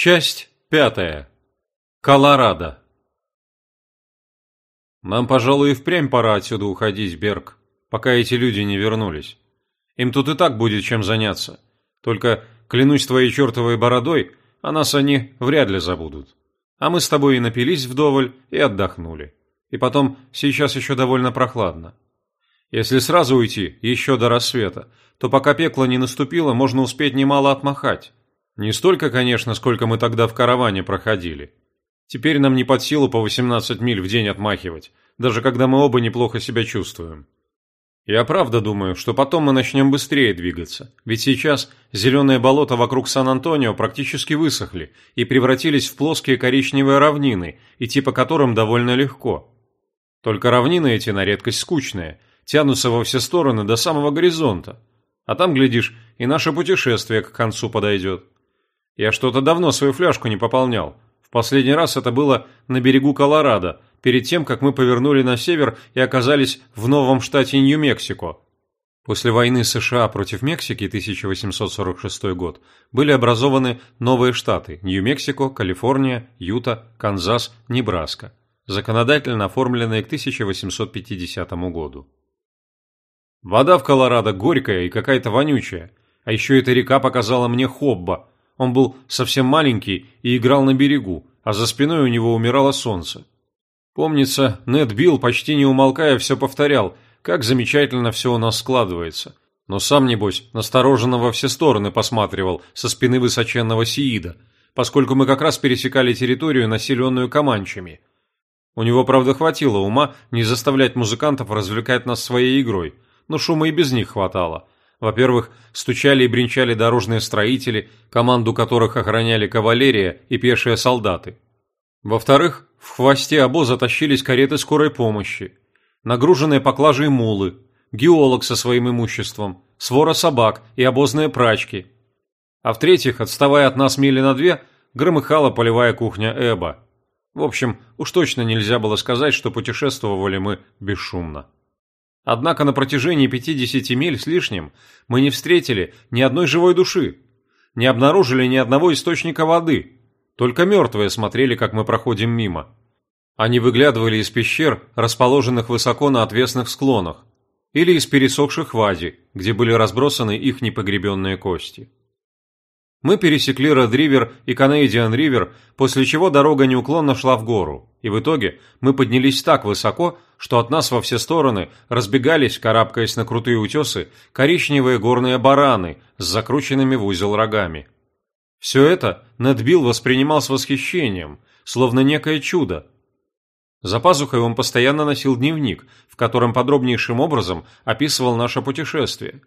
Часть пятая. Колорадо. Нам, пожалуй, и впрямь пора отсюда уходить, Берг, пока эти люди не вернулись. Им тут и так будет чем заняться. Только, клянусь твоей чертовой бородой, о нас они вряд ли забудут. А мы с тобой и напились вдоволь, и отдохнули. И потом, сейчас еще довольно прохладно. Если сразу уйти, еще до рассвета, то пока пекло не наступило, можно успеть немало отмахать. Не столько, конечно, сколько мы тогда в караване проходили. Теперь нам не под силу по 18 миль в день отмахивать, даже когда мы оба неплохо себя чувствуем. Я правда думаю, что потом мы начнем быстрее двигаться, ведь сейчас зеленые болота вокруг Сан-Антонио практически высохли и превратились в плоские коричневые равнины, идти по которым довольно легко. Только равнины эти на редкость скучные, тянутся во все стороны до самого горизонта. А там, глядишь, и наше путешествие к концу подойдет. Я что-то давно свою фляжку не пополнял. В последний раз это было на берегу Колорадо, перед тем, как мы повернули на север и оказались в новом штате Нью-Мексико. После войны США против Мексики 1846 год были образованы новые штаты – Нью-Мексико, Калифорния, Юта, Канзас, Небраска, законодательно оформленные к 1850 году. Вода в Колорадо горькая и какая-то вонючая, а еще эта река показала мне Хобба. Он был совсем маленький и играл на берегу, а за спиной у него умирало солнце. Помнится, Нед Билл, почти не умолкая, все повторял, как замечательно все у нас складывается. Но сам, небось, настороженно во все стороны посматривал со спины высоченного Сиида, поскольку мы как раз пересекали территорию, населенную команчами. У него, правда, хватило ума не заставлять музыкантов развлекать нас своей игрой, но шума и без них хватало. Во-первых, стучали и бренчали дорожные строители, команду которых охраняли кавалерия и пешие солдаты. Во-вторых, в хвосте обоза тащились кареты скорой помощи, нагруженные поклажей мулы, геолог со своим имуществом, свора собак и обозные прачки. А в-третьих, отставая от нас мили на две, громыхала полевая кухня Эба. В общем, уж точно нельзя было сказать, что путешествовали мы бесшумно. Однако на протяжении 50 миль с лишним мы не встретили ни одной живой души, не обнаружили ни одного источника воды – только мертвые смотрели, как мы проходим мимо. Они выглядывали из пещер, расположенных высоко на отвесных склонах, или из пересохших вази, где были разбросаны их непогребенные кости. Мы пересекли Ред-Ривер и Канадиан-Ривер, после чего дорога неуклонно шла в гору, и в итоге мы поднялись так высоко, что от нас во все стороны разбегались, карабкаясь на крутые утесы, коричневые горные бараны с закрученными в узел рогами. Все это Нед воспринимал с восхищением, словно некое чудо. За пазухой он постоянно носил дневник, в котором подробнейшим образом описывал наше путешествие.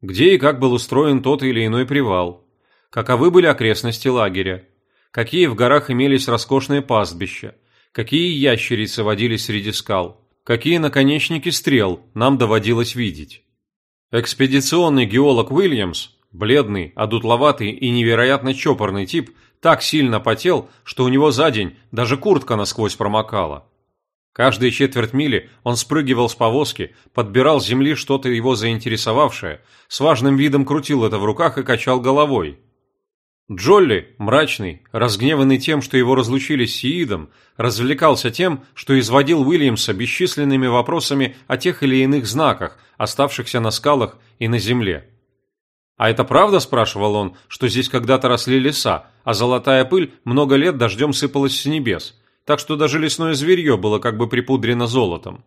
Где и как был устроен тот или иной привал, каковы были окрестности лагеря, какие в горах имелись роскошные пастбища, какие ящерицы водились среди скал, какие наконечники стрел нам доводилось видеть. Экспедиционный геолог Уильямс Бледный, одутловатый и невероятно чопорный тип так сильно потел, что у него за день даже куртка насквозь промокала. Каждые четверть мили он спрыгивал с повозки, подбирал с земли что-то его заинтересовавшее, с важным видом крутил это в руках и качал головой. Джолли, мрачный, разгневанный тем, что его разлучили с Сиидом, развлекался тем, что изводил Уильямса бесчисленными вопросами о тех или иных знаках, оставшихся на скалах и на земле. «А это правда?» – спрашивал он, – что здесь когда-то росли леса, а золотая пыль много лет дождем сыпалась с небес, так что даже лесное зверье было как бы припудрено золотом.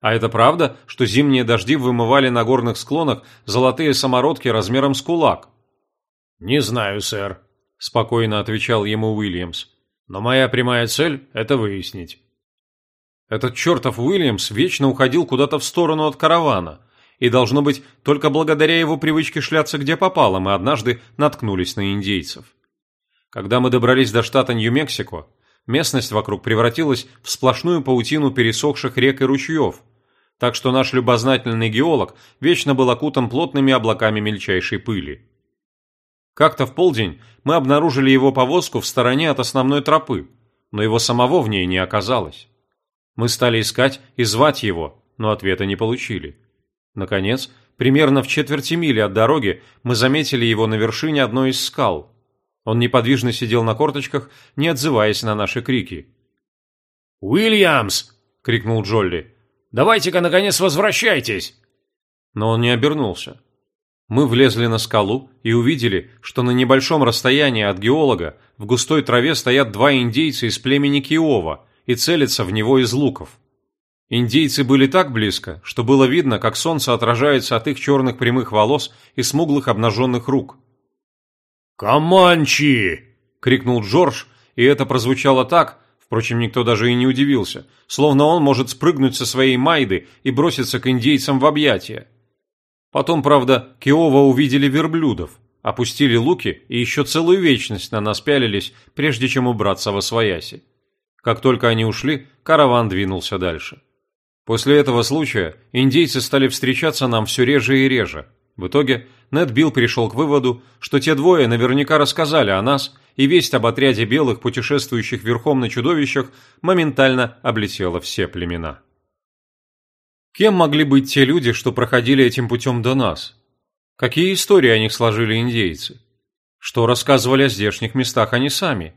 А это правда, что зимние дожди вымывали на горных склонах золотые самородки размером с кулак? «Не знаю, сэр», – спокойно отвечал ему Уильямс. «Но моя прямая цель – это выяснить». Этот чертов Уильямс вечно уходил куда-то в сторону от каравана – и, должно быть, только благодаря его привычке шляться где попало, мы однажды наткнулись на индейцев. Когда мы добрались до штата Нью-Мексико, местность вокруг превратилась в сплошную паутину пересохших рек и ручьев, так что наш любознательный геолог вечно был окутан плотными облаками мельчайшей пыли. Как-то в полдень мы обнаружили его повозку в стороне от основной тропы, но его самого в ней не оказалось. Мы стали искать и звать его, но ответа не получили. Наконец, примерно в четверти мили от дороги мы заметили его на вершине одной из скал. Он неподвижно сидел на корточках, не отзываясь на наши крики. «Уильямс!» — крикнул Джолли. «Давайте-ка, наконец, возвращайтесь!» Но он не обернулся. Мы влезли на скалу и увидели, что на небольшом расстоянии от геолога в густой траве стоят два индейца из племени Киова и целятся в него из луков. Индейцы были так близко, что было видно, как солнце отражается от их черных прямых волос и смуглых обнаженных рук. «Команчи!» — крикнул Джордж, и это прозвучало так, впрочем, никто даже и не удивился, словно он может спрыгнуть со своей майды и броситься к индейцам в объятия. Потом, правда, Киова увидели верблюдов, опустили луки и еще целую вечность на нас пялились, прежде чем убраться во свояси. Как только они ушли, караван двинулся дальше. После этого случая индейцы стали встречаться нам все реже и реже. В итоге Нед Билл пришел к выводу, что те двое наверняка рассказали о нас, и весть об отряде белых, путешествующих верхом на чудовищах, моментально облетела все племена. Кем могли быть те люди, что проходили этим путем до нас? Какие истории о них сложили индейцы? Что рассказывали о здешних местах они сами?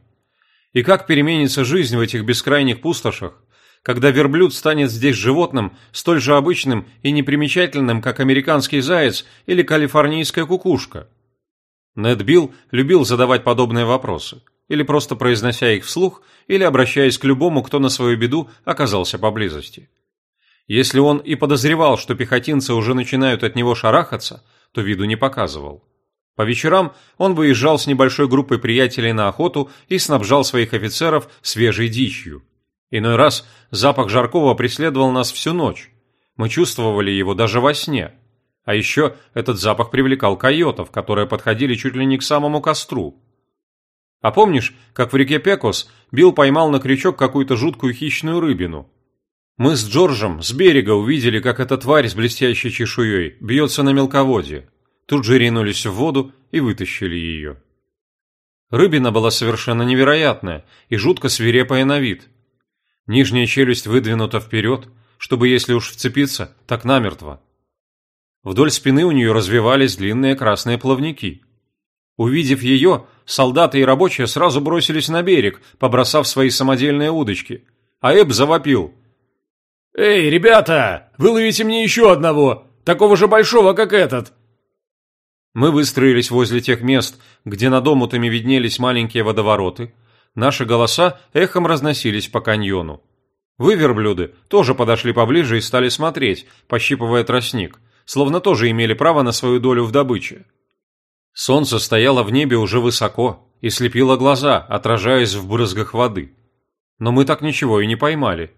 И как переменится жизнь в этих бескрайних пустошах, когда верблюд станет здесь животным, столь же обычным и непримечательным, как американский заяц или калифорнийская кукушка? Нед Билл любил задавать подобные вопросы, или просто произнося их вслух, или обращаясь к любому, кто на свою беду оказался поблизости. Если он и подозревал, что пехотинцы уже начинают от него шарахаться, то виду не показывал. По вечерам он выезжал с небольшой группой приятелей на охоту и снабжал своих офицеров свежей дичью. Иной раз запах жаркого преследовал нас всю ночь. Мы чувствовали его даже во сне. А еще этот запах привлекал койотов, которые подходили чуть ли не к самому костру. А помнишь, как в реке Пекос Билл поймал на крючок какую-то жуткую хищную рыбину? Мы с Джорджем с берега увидели, как эта тварь с блестящей чешуей бьется на мелководье. Тут же ринулись в воду и вытащили ее. Рыбина была совершенно невероятная и жутко свирепая на вид. Нижняя челюсть выдвинута вперед, чтобы, если уж вцепиться, так намертво. Вдоль спины у нее развивались длинные красные плавники. Увидев ее, солдаты и рабочие сразу бросились на берег, побросав свои самодельные удочки. А Эб завопил – «Эй, ребята, выловите мне еще одного, такого же большого, как этот!» Мы выстроились возле тех мест, где над омутами виднелись маленькие водовороты. Наши голоса эхом разносились по каньону. Вы, верблюды, тоже подошли поближе и стали смотреть, пощипывая тростник, словно тоже имели право на свою долю в добыче. Солнце стояло в небе уже высоко и слепило глаза, отражаясь в брызгах воды. Но мы так ничего и не поймали.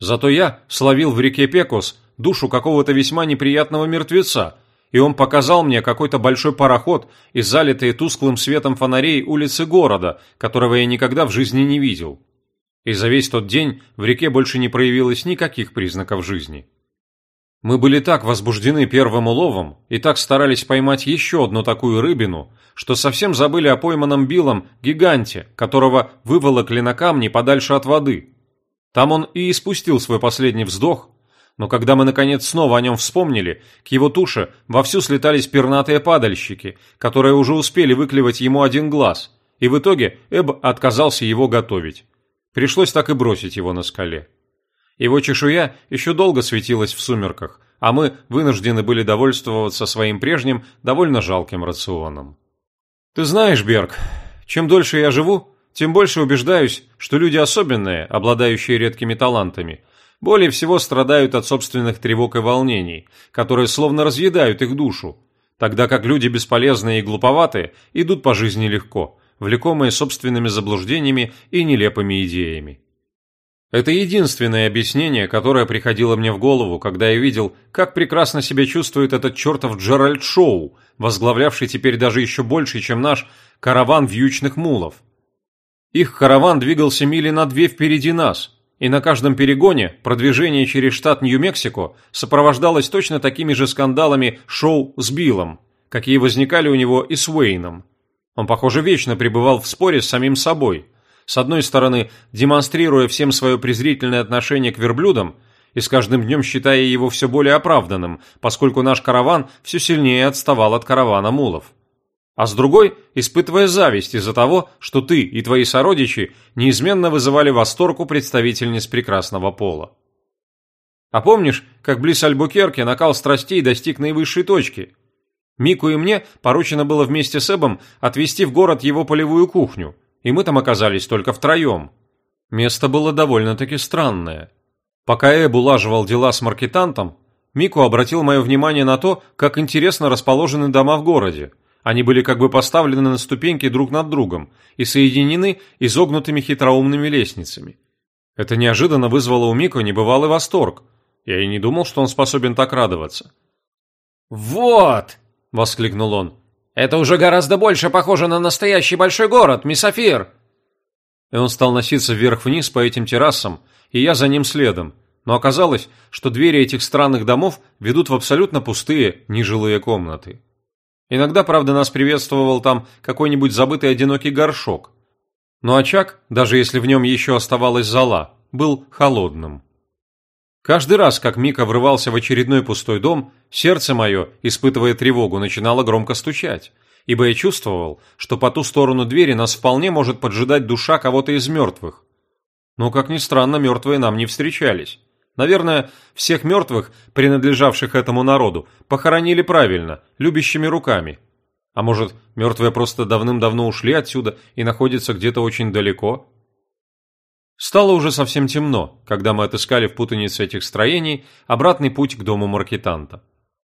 Зато я словил в реке Пекос душу какого-то весьма неприятного мертвеца, и он показал мне какой-то большой пароход и залитые тусклым светом фонарей улицы города, которого я никогда в жизни не видел. И за весь тот день в реке больше не проявилось никаких признаков жизни. Мы были так возбуждены первым уловом и так старались поймать еще одну такую рыбину, что совсем забыли о пойманном Биллом гиганте, которого выволокли на камни подальше от воды – там он и испустил свой последний вздох, но когда мы наконец снова о нем вспомнили, к его туше вовсю слетались пернатые падальщики, которые уже успели выклевать ему один глаз, и в итоге Эб отказался его готовить. Пришлось так и бросить его на скале. Его чешуя еще долго светилась в сумерках, а мы вынуждены были довольствоваться своим прежним, довольно жалким рационом. «Ты знаешь, Берг, чем дольше я живу, тем больше убеждаюсь, что люди особенные, обладающие редкими талантами, более всего страдают от собственных тревог и волнений, которые словно разъедают их душу, тогда как люди бесполезные и глуповатые идут по жизни легко, влекомые собственными заблуждениями и нелепыми идеями. Это единственное объяснение, которое приходило мне в голову, когда я видел, как прекрасно себя чувствует этот чертов Джеральд Шоу, возглавлявший теперь даже еще больше, чем наш, караван вьючных мулов – их караван двигался мили на две впереди нас, и на каждом перегоне продвижение через штат Нью-Мексико сопровождалось точно такими же скандалами шоу с Биллом, какие возникали у него и с Уэйном. Он, похоже, вечно пребывал в споре с самим собой. С одной стороны, демонстрируя всем свое презрительное отношение к верблюдам, и с каждым днем считая его все более оправданным, поскольку наш караван все сильнее отставал от каравана мулов. А с другой испытывая зависть из-за того, что ты и твои сородичи неизменно вызывали восторг у представительниц прекрасного пола. А помнишь, как близ Альбукерке накал страстей достиг наивысшей точки? Мику и мне поручено было вместе с Эбом отвезти в город его полевую кухню, и мы там оказались только втроем. Место было довольно-таки странное. Пока Эб улаживал дела с маркетантом, Мику обратил мое внимание на то, как интересно расположены дома в городе – они были как бы поставлены на ступеньки друг над другом и соединены изогнутыми хитроумными лестницами. Это неожиданно вызвало у Мико небывалый восторг. Я и не думал, что он способен так радоваться. «Вот!» – воскликнул он. «Это уже гораздо больше похоже на настоящий большой город, Мисофир!» И он стал носиться вверх-вниз по этим террасам, и я за ним следом. Но оказалось, что двери этих странных домов ведут в абсолютно пустые, нежилые комнаты. Иногда, правда, нас приветствовал там какой-нибудь забытый одинокий горшок. Но очаг, даже если в нем еще оставалась зола, был холодным. Каждый раз, как Мика врывался в очередной пустой дом, сердце мое, испытывая тревогу, начинало громко стучать, ибо я чувствовал, что по ту сторону двери нас вполне может поджидать душа кого-то из мертвых. Но, как ни странно, мертвые нам не встречались. Наверное, всех мертвых, принадлежавших этому народу, похоронили правильно, любящими руками. А может, мертвые просто давным-давно ушли отсюда и находятся где-то очень далеко? Стало уже совсем темно, когда мы отыскали в путанице этих строений обратный путь к дому маркетанта.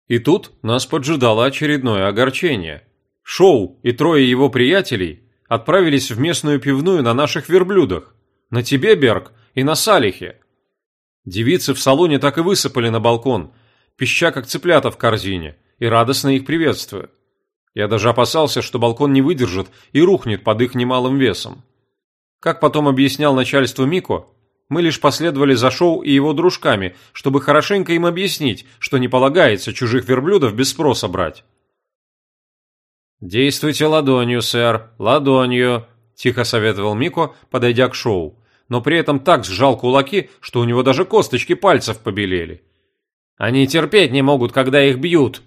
И тут нас поджидало очередное огорчение. Шоу и трое его приятелей отправились в местную пивную на наших верблюдах. На тебе, Берг, и на Салихе. Девицы в салоне так и высыпали на балкон, пища как цыплята в корзине, и радостно их приветствуя. Я даже опасался, что балкон не выдержит и рухнет под их немалым весом. Как потом объяснял начальству Мико, мы лишь последовали за Шоу и его дружками, чтобы хорошенько им объяснить, что не полагается чужих верблюдов без спроса брать. «Действуйте ладонью, сэр, ладонью», – тихо советовал Мико, подойдя к Шоу но при этом так сжал кулаки, что у него даже косточки пальцев побелели. Они терпеть не могут, когда их бьют.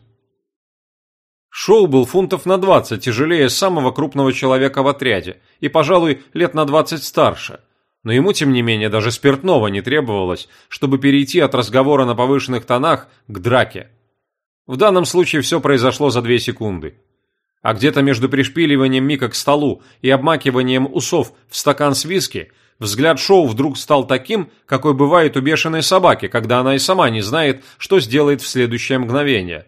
Шоу был фунтов на 20 тяжелее самого крупного человека в отряде и, пожалуй, лет на 20 старше. Но ему, тем не менее, даже спиртного не требовалось, чтобы перейти от разговора на повышенных тонах к драке. В данном случае все произошло за две секунды. А где-то между пришпиливанием Мика к столу и обмакиванием усов в стакан с виски – Взгляд Шоу вдруг стал таким, какой бывает у бешеной собаки, когда она и сама не знает, что сделает в следующее мгновение.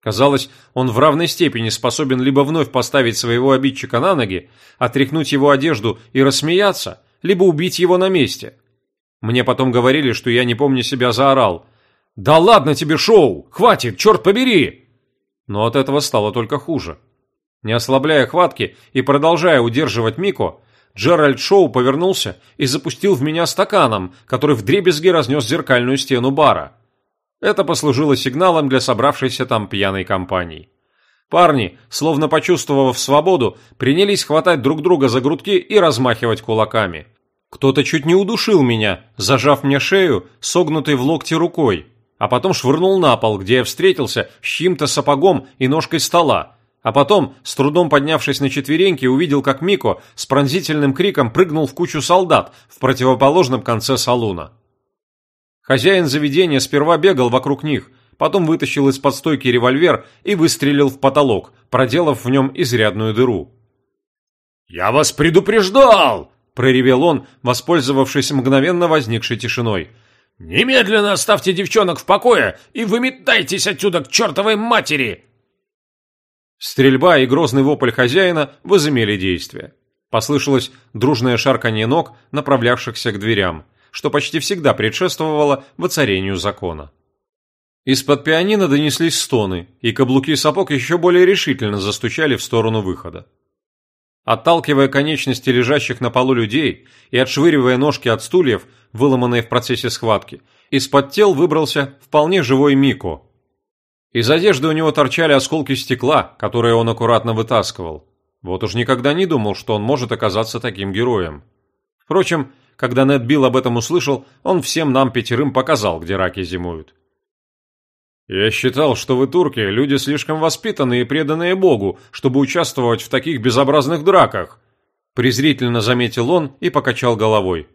Казалось, он в равной степени способен либо вновь поставить своего обидчика на ноги, отряхнуть его одежду и рассмеяться, либо убить его на месте. Мне потом говорили, что я не помню себя заорал. «Да ладно тебе, Шоу! Хватит, черт побери!» Но от этого стало только хуже. Не ослабляя хватки и продолжая удерживать Мико, Джеральд Шоу повернулся и запустил в меня стаканом, который вдребезги разнес зеркальную стену бара. Это послужило сигналом для собравшейся там пьяной компании. Парни, словно почувствовав свободу, принялись хватать друг друга за грудки и размахивать кулаками. Кто-то чуть не удушил меня, зажав мне шею, согнутой в локте рукой, а потом швырнул на пол, где я встретился с чьим-то сапогом и ножкой стола, а потом, с трудом поднявшись на четвереньки, увидел, как Мико с пронзительным криком прыгнул в кучу солдат в противоположном конце салуна. Хозяин заведения сперва бегал вокруг них, потом вытащил из-под стойки револьвер и выстрелил в потолок, проделав в нем изрядную дыру. «Я вас предупреждал!» – проревел он, воспользовавшись мгновенно возникшей тишиной. «Немедленно оставьте девчонок в покое и выметайтесь отсюда к чертовой матери!» Стрельба и грозный вопль хозяина возымели действие. Послышалось дружное шарканье ног, направлявшихся к дверям, что почти всегда предшествовало воцарению закона. Из-под пианино донеслись стоны, и каблуки сапог еще более решительно застучали в сторону выхода. Отталкивая конечности лежащих на полу людей и отшвыривая ножки от стульев, выломанные в процессе схватки, из-под тел выбрался вполне живой Мико, из одежды у него торчали осколки стекла, которые он аккуратно вытаскивал. Вот уж никогда не думал, что он может оказаться таким героем. Впрочем, когда Нед Билл об этом услышал, он всем нам пятерым показал, где раки зимуют. Я считал, что вы, турки, люди слишком воспитанные и преданные Богу, чтобы участвовать в таких безобразных драках. Презрительно заметил он и покачал головой.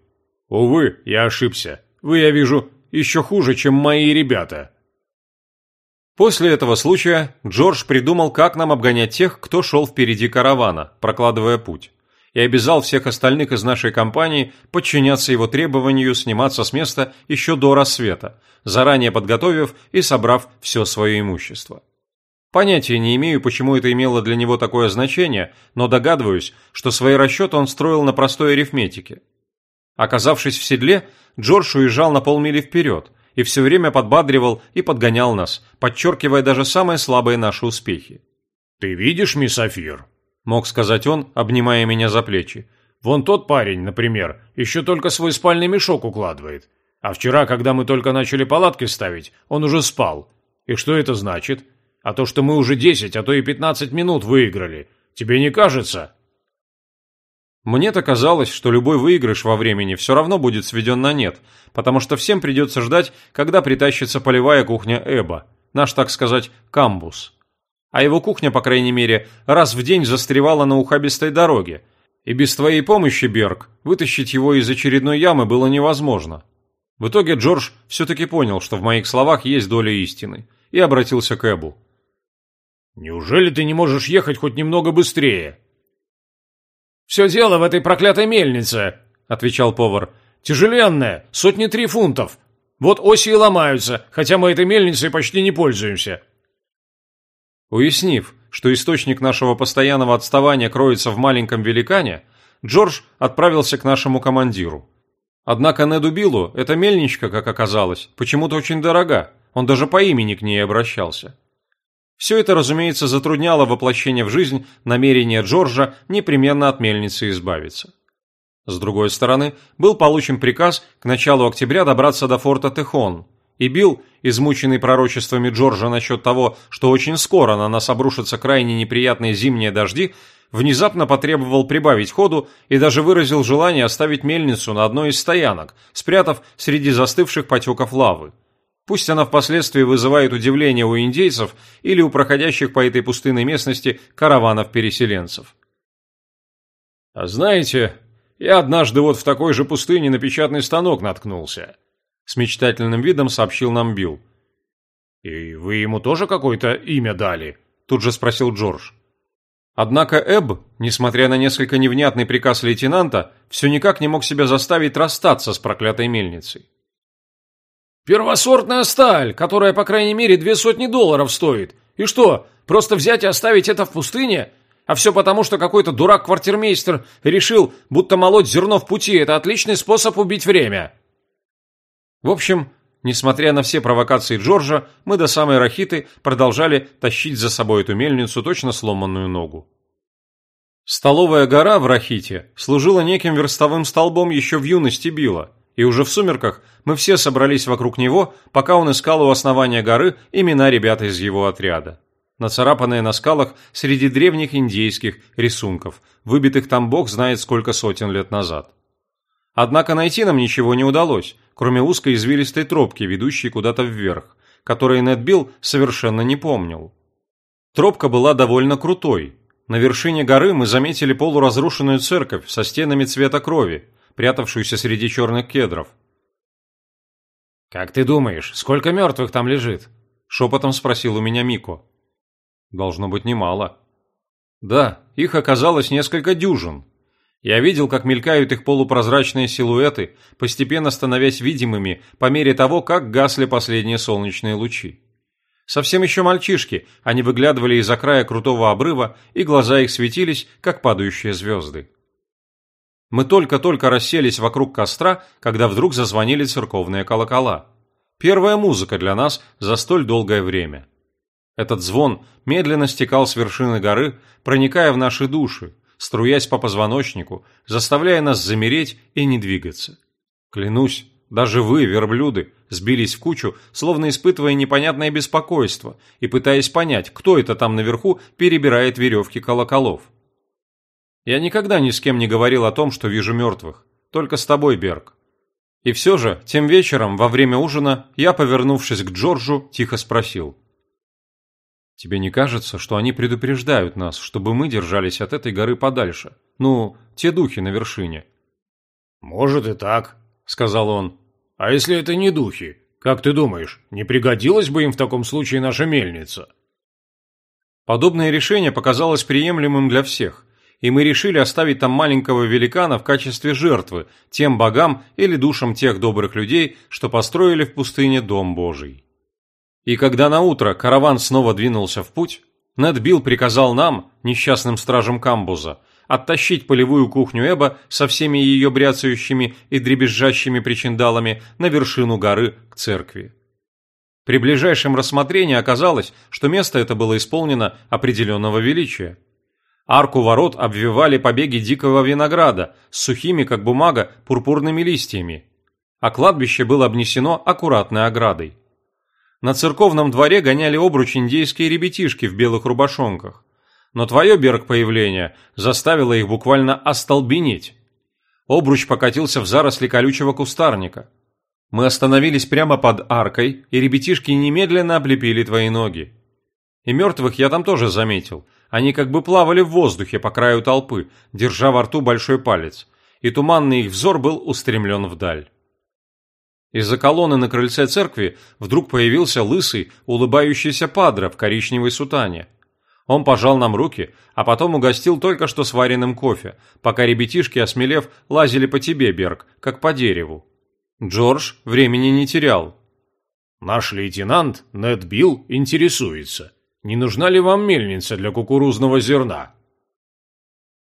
Увы, я ошибся. Вы, я вижу, еще хуже, чем мои ребята. После этого случая Джордж придумал, как нам обгонять тех, кто шел впереди каравана, прокладывая путь, и обязал всех остальных из нашей компании подчиняться его требованию сниматься с места еще до рассвета, заранее подготовив и собрав все свое имущество. Понятия не имею, почему это имело для него такое значение, но догадываюсь, что свои расчеты он строил на простой арифметике. Оказавшись в седле, Джордж уезжал на полмили вперед – и все время подбадривал и подгонял нас, подчеркивая даже самые слабые наши успехи. «Ты видишь, мисс Афир?» – мог сказать он, обнимая меня за плечи. «Вон тот парень, например, еще только свой спальный мешок укладывает. А вчера, когда мы только начали палатки ставить, он уже спал. И что это значит? А то, что мы уже 10, а то и 15 минут выиграли. Тебе не кажется?» Мне-то казалось, что любой выигрыш во времени все равно будет сведен на нет, потому что всем придется ждать, когда притащится полевая кухня Эба, наш, так сказать, камбус. А его кухня, по крайней мере, раз в день застревала на ухабистой дороге, и без твоей помощи, Берг, вытащить его из очередной ямы было невозможно. В итоге Джордж все-таки понял, что в моих словах есть доля истины, и обратился к Эбу. «Неужели ты не можешь ехать хоть немного быстрее?» «Все дело в этой проклятой мельнице», — отвечал повар. «Тяжеленная, сотни три фунтов. Вот оси и ломаются, хотя мы этой мельницей почти не пользуемся». Уяснив, что источник нашего постоянного отставания кроется в маленьком великане, Джордж отправился к нашему командиру. Однако Неду Биллу эта мельничка, как оказалось, почему-то очень дорога, он даже по имени к ней обращался. Все это, разумеется, затрудняло воплощение в жизнь намерения Джорджа непременно от мельницы избавиться. С другой стороны, был получен приказ к началу октября добраться до форта Техон, и Билл, измученный пророчествами Джорджа насчет того, что очень скоро на нас обрушатся крайне неприятные зимние дожди, внезапно потребовал прибавить ходу и даже выразил желание оставить мельницу на одной из стоянок, спрятав среди застывших потеков лавы. Пусть она впоследствии вызывает удивление у индейцев или у проходящих по этой пустынной местности караванов переселенцев. «А знаете, я однажды вот в такой же пустыне на печатный станок наткнулся», с мечтательным видом сообщил нам Билл. «И вы ему тоже какое-то имя дали?» тут же спросил Джордж. Однако Эб, несмотря на несколько невнятный приказ лейтенанта, все никак не мог себя заставить расстаться с проклятой мельницей. Первосортная сталь, которая, по крайней мере, две сотни долларов стоит. И что, просто взять и оставить это в пустыне? А все потому, что какой-то дурак-квартирмейстер решил, будто молоть зерно в пути – это отличный способ убить время. В общем, несмотря на все провокации Джорджа, мы до самой Рахиты продолжали тащить за собой эту мельницу точно сломанную ногу. Столовая гора в Рахите служила неким верстовым столбом еще в юности Билла, и уже в сумерках мы все собрались вокруг него, пока он искал у основания горы имена ребят из его отряда. Нацарапанные на скалах среди древних индейских рисунков, выбитых там бог знает сколько сотен лет назад. Однако найти нам ничего не удалось, кроме узкой извилистой тропки, ведущей куда-то вверх, которой Нед Билл совершенно не помнил. Тропка была довольно крутой. На вершине горы мы заметили полуразрушенную церковь со стенами цвета крови, прятавшуюся среди черных кедров. «Как ты думаешь, сколько мертвых там лежит?» – шепотом спросил у меня Мико. «Должно быть немало». «Да, их оказалось несколько дюжин. Я видел, как мелькают их полупрозрачные силуэты, постепенно становясь видимыми по мере того, как гасли последние солнечные лучи. Совсем еще мальчишки, они выглядывали из-за края крутого обрыва, и глаза их светились, как падающие звезды. Мы только-только расселись вокруг костра, когда вдруг зазвонили церковные колокола. Первая музыка для нас за столь долгое время. Этот звон медленно стекал с вершины горы, проникая в наши души, струясь по позвоночнику, заставляя нас замереть и не двигаться. Клянусь, даже вы, верблюды, сбились в кучу, словно испытывая непонятное беспокойство и пытаясь понять, кто это там наверху перебирает веревки колоколов. Я никогда ни с кем не говорил о том, что вижу мертвых. Только с тобой, Берг. И все же, тем вечером, во время ужина, я, повернувшись к Джорджу, тихо спросил. «Тебе не кажется, что они предупреждают нас, чтобы мы держались от этой горы подальше? Ну, те духи на вершине?» «Может и так», — сказал он. «А если это не духи? Как ты думаешь, не пригодилась бы им в таком случае наша мельница?» Подобное решение показалось приемлемым для всех, и мы решили оставить там маленького великана в качестве жертвы тем богам или душам тех добрых людей, что построили в пустыне Дом Божий. И когда на утро караван снова двинулся в путь, Нед Билл приказал нам, несчастным стражам камбуза, оттащить полевую кухню Эба со всеми ее бряцающими и дребезжащими причиндалами на вершину горы к церкви. При ближайшем рассмотрении оказалось, что место это было исполнено определенного величия. Арку ворот обвивали побеги дикого винограда с сухими, как бумага, пурпурными листьями, а кладбище было обнесено аккуратной оградой. На церковном дворе гоняли обруч индейские ребятишки в белых рубашонках. Но твое, Берг, появление заставило их буквально остолбенеть. Обруч покатился в заросли колючего кустарника. Мы остановились прямо под аркой, и ребятишки немедленно облепили твои ноги. И мертвых я там тоже заметил. Они как бы плавали в воздухе по краю толпы, держа во рту большой палец, и туманный их взор был устремлен вдаль. Из-за колонны на крыльце церкви вдруг появился лысый, улыбающийся падре в коричневой сутане. Он пожал нам руки, а потом угостил только что сваренным кофе, пока ребятишки, осмелев, лазили по тебе, Берг, как по дереву. Джордж времени не терял. «Наш лейтенант, Нед Билл, интересуется, не нужна ли вам мельница для кукурузного зерна?»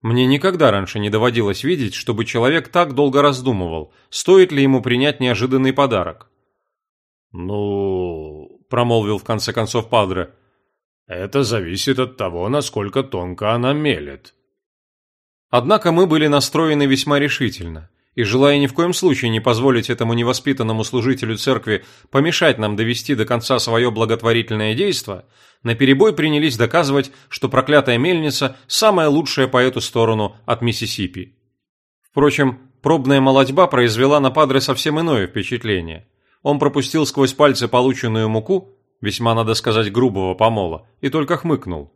Мне никогда раньше не доводилось видеть, чтобы человек так долго раздумывал, стоит ли ему принять неожиданный подарок. «Ну...» – промолвил в конце концов Падре. «Это зависит от того, насколько тонко она мелет». Однако мы были настроены весьма решительно, и желая ни в коем случае не позволить этому невоспитанному служителю церкви помешать нам довести до конца свое благотворительное действо – наперебой принялись доказывать, что проклятая мельница – самая лучшая по эту сторону от Миссисипи. Впрочем, пробная молодьба произвела на Падре совсем иное впечатление. Он пропустил сквозь пальцы полученную муку, весьма, надо сказать, грубого помола, и только хмыкнул.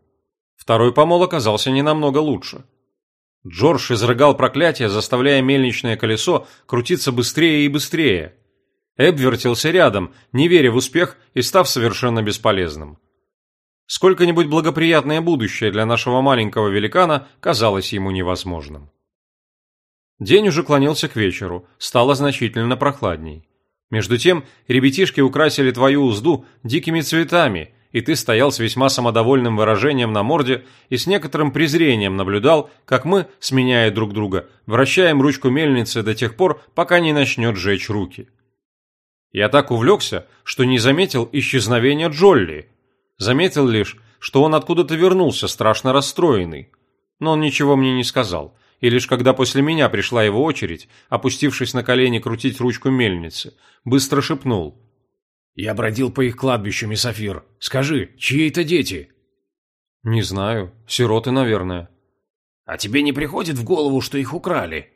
Второй помол оказался не намного лучше. Джордж изрыгал проклятие, заставляя мельничное колесо крутиться быстрее и быстрее. Эб вертелся рядом, не веря в успех и став совершенно бесполезным. Сколько-нибудь благоприятное будущее для нашего маленького великана казалось ему невозможным. День уже клонился к вечеру, стало значительно прохладней. Между тем, ребятишки украсили твою узду дикими цветами, и ты стоял с весьма самодовольным выражением на морде и с некоторым презрением наблюдал, как мы, сменяя друг друга, вращаем ручку мельницы до тех пор, пока не начнет жечь руки. Я так увлекся, что не заметил исчезновения Джолли, Заметил лишь, что он откуда-то вернулся, страшно расстроенный. Но он ничего мне не сказал, и лишь когда после меня пришла его очередь, опустившись на колени крутить ручку мельницы, быстро шепнул. «Я бродил по их кладбищу, Мисофир. Скажи, чьи это дети?» «Не знаю. Сироты, наверное». «А тебе не приходит в голову, что их украли?»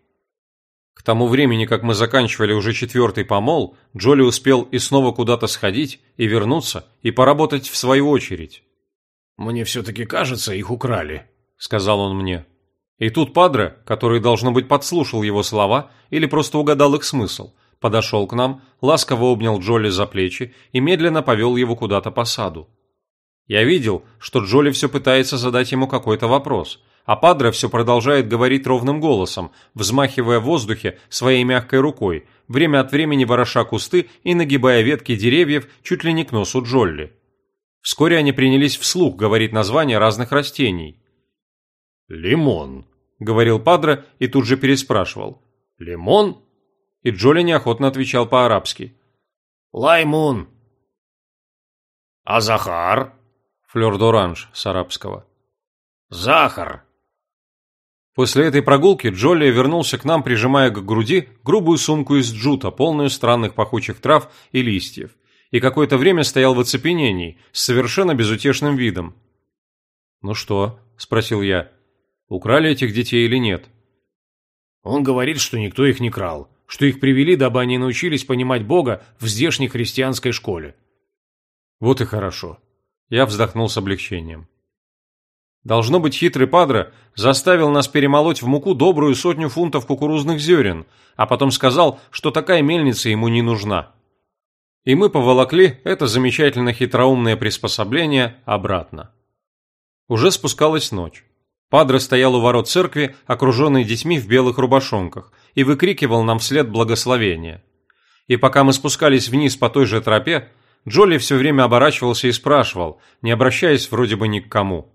К тому времени, как мы заканчивали уже четвертый помол, Джоли успел и снова куда-то сходить, и вернуться, и поработать в свою очередь. «Мне все-таки кажется, их украли», — сказал он мне. И тут Падре, который, должно быть, подслушал его слова или просто угадал их смысл, подошел к нам, ласково обнял Джоли за плечи и медленно повел его куда-то по саду. Я видел, что Джоли все пытается задать ему какой-то вопрос — а Падре все продолжает говорить ровным голосом, взмахивая в воздухе своей мягкой рукой, время от времени вороша кусты и нагибая ветки деревьев чуть ли не к носу Джолли. Вскоре они принялись вслух говорить названия разных растений. «Лимон», — говорил Падре и тут же переспрашивал. «Лимон?» И Джолли неохотно отвечал по-арабски. «Лаймун». «А Захар?» Флёр-д'оранж с арабского. «Захар», После этой прогулки Джолли вернулся к нам, прижимая к груди грубую сумку из джута, полную странных пахучих трав и листьев, и какое-то время стоял в оцепенении, с совершенно безутешным видом. «Ну что?» – спросил я. «Украли этих детей или нет?» «Он говорит, что никто их не крал. Что их привели, дабы они научились понимать Бога в здешней христианской школе. Вот и хорошо. Я вздохнул с облегчением. Должно быть, хитрый падре заставил нас перемолоть в муку добрую сотню фунтов кукурузных зерен, а потом сказал, что такая мельница ему не нужна. И мы поволокли это замечательно хитроумное приспособление обратно. Уже спускалась ночь. Падре стоял у ворот церкви, окруженный детьми в белых рубашонках, и выкрикивал нам вслед благословения. И пока мы спускались вниз по той же тропе, Джоли все время оборачивался и спрашивал, не обращаясь вроде бы ни к кому.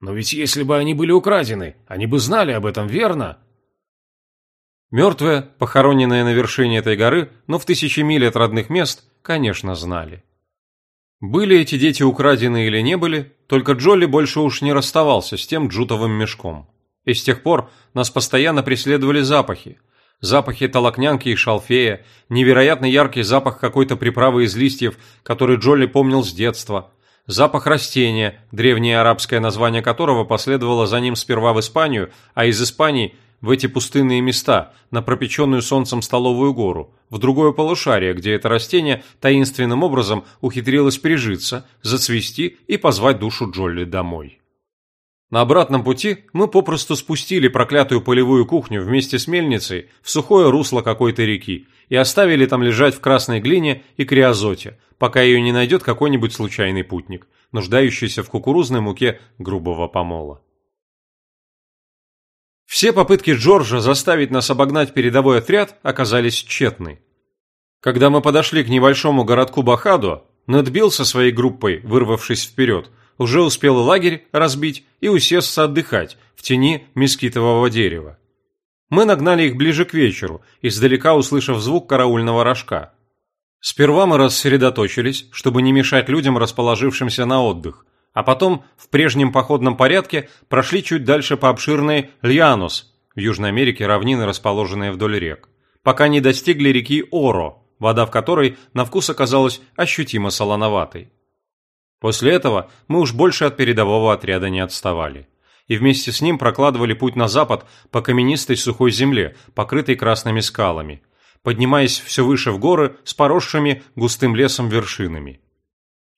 «Но ведь если бы они были украдены, они бы знали об этом, верно?» Мертвые, похороненные на вершине этой горы, но в тысячи миль от родных мест, конечно, знали. Были эти дети украдены или не были, только Джолли больше уж не расставался с тем джутовым мешком. И с тех пор нас постоянно преследовали запахи. Запахи толокнянки и шалфея, невероятно яркий запах какой-то приправы из листьев, который Джолли помнил с детства, запах растения, древнее арабское название которого последовало за ним сперва в Испанию, а из Испании – в эти пустынные места, на пропеченную солнцем столовую гору, в другое полушарие, где это растение таинственным образом ухитрилось прижиться, зацвести и позвать душу Джолли домой. На обратном пути мы попросту спустили проклятую полевую кухню вместе с мельницей в сухое русло какой-то реки и оставили там лежать в красной глине и криозоте, пока ее не найдет какой-нибудь случайный путник, нуждающийся в кукурузной муке грубого помола. Все попытки Джорджа заставить нас обогнать передовой отряд оказались тщетны. Когда мы подошли к небольшому городку Бахадо, Нед Билл со своей группой, вырвавшись вперед, уже успел лагерь разбить и усесться отдыхать в тени мескитового дерева. Мы нагнали их ближе к вечеру, издалека услышав звук караульного рожка. Сперва мы рассредоточились, чтобы не мешать людям, расположившимся на отдых, а потом в прежнем походном порядке прошли чуть дальше по обширной Льянус, в Южной Америке равнины, расположенные вдоль рек, пока не достигли реки Оро, вода в которой на вкус оказалась ощутимо солоноватой. После этого мы уж больше от передового отряда не отставали. И вместе с ним прокладывали путь на запад по каменистой сухой земле, покрытой красными скалами, поднимаясь все выше в горы с поросшими густым лесом вершинами.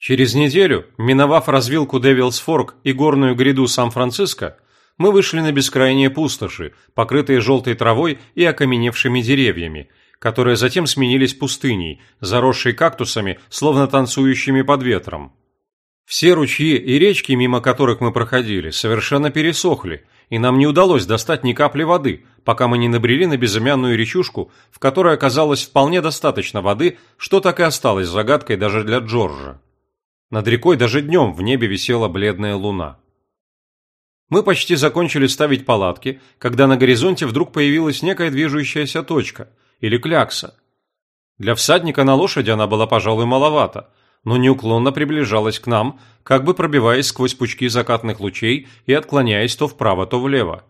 Через неделю, миновав развилку Девилс Форк и горную гряду Сан-Франциско, мы вышли на бескрайние пустоши, покрытые желтой травой и окаменевшими деревьями, которые затем сменились пустыней, заросшей кактусами, словно танцующими под ветром. Все ручьи и речки, мимо которых мы проходили, совершенно пересохли, и нам не удалось достать ни капли воды, пока мы не набрели на безымянную речушку, в которой оказалось вполне достаточно воды, что так и осталось загадкой даже для Джорджа. Над рекой даже днем в небе висела бледная луна. Мы почти закончили ставить палатки, когда на горизонте вдруг появилась некая движущаяся точка, или клякса. Для всадника на лошади она была, пожалуй, маловата, но неуклонно приближалась к нам, как бы пробиваясь сквозь пучки закатных лучей и отклоняясь то вправо, то влево.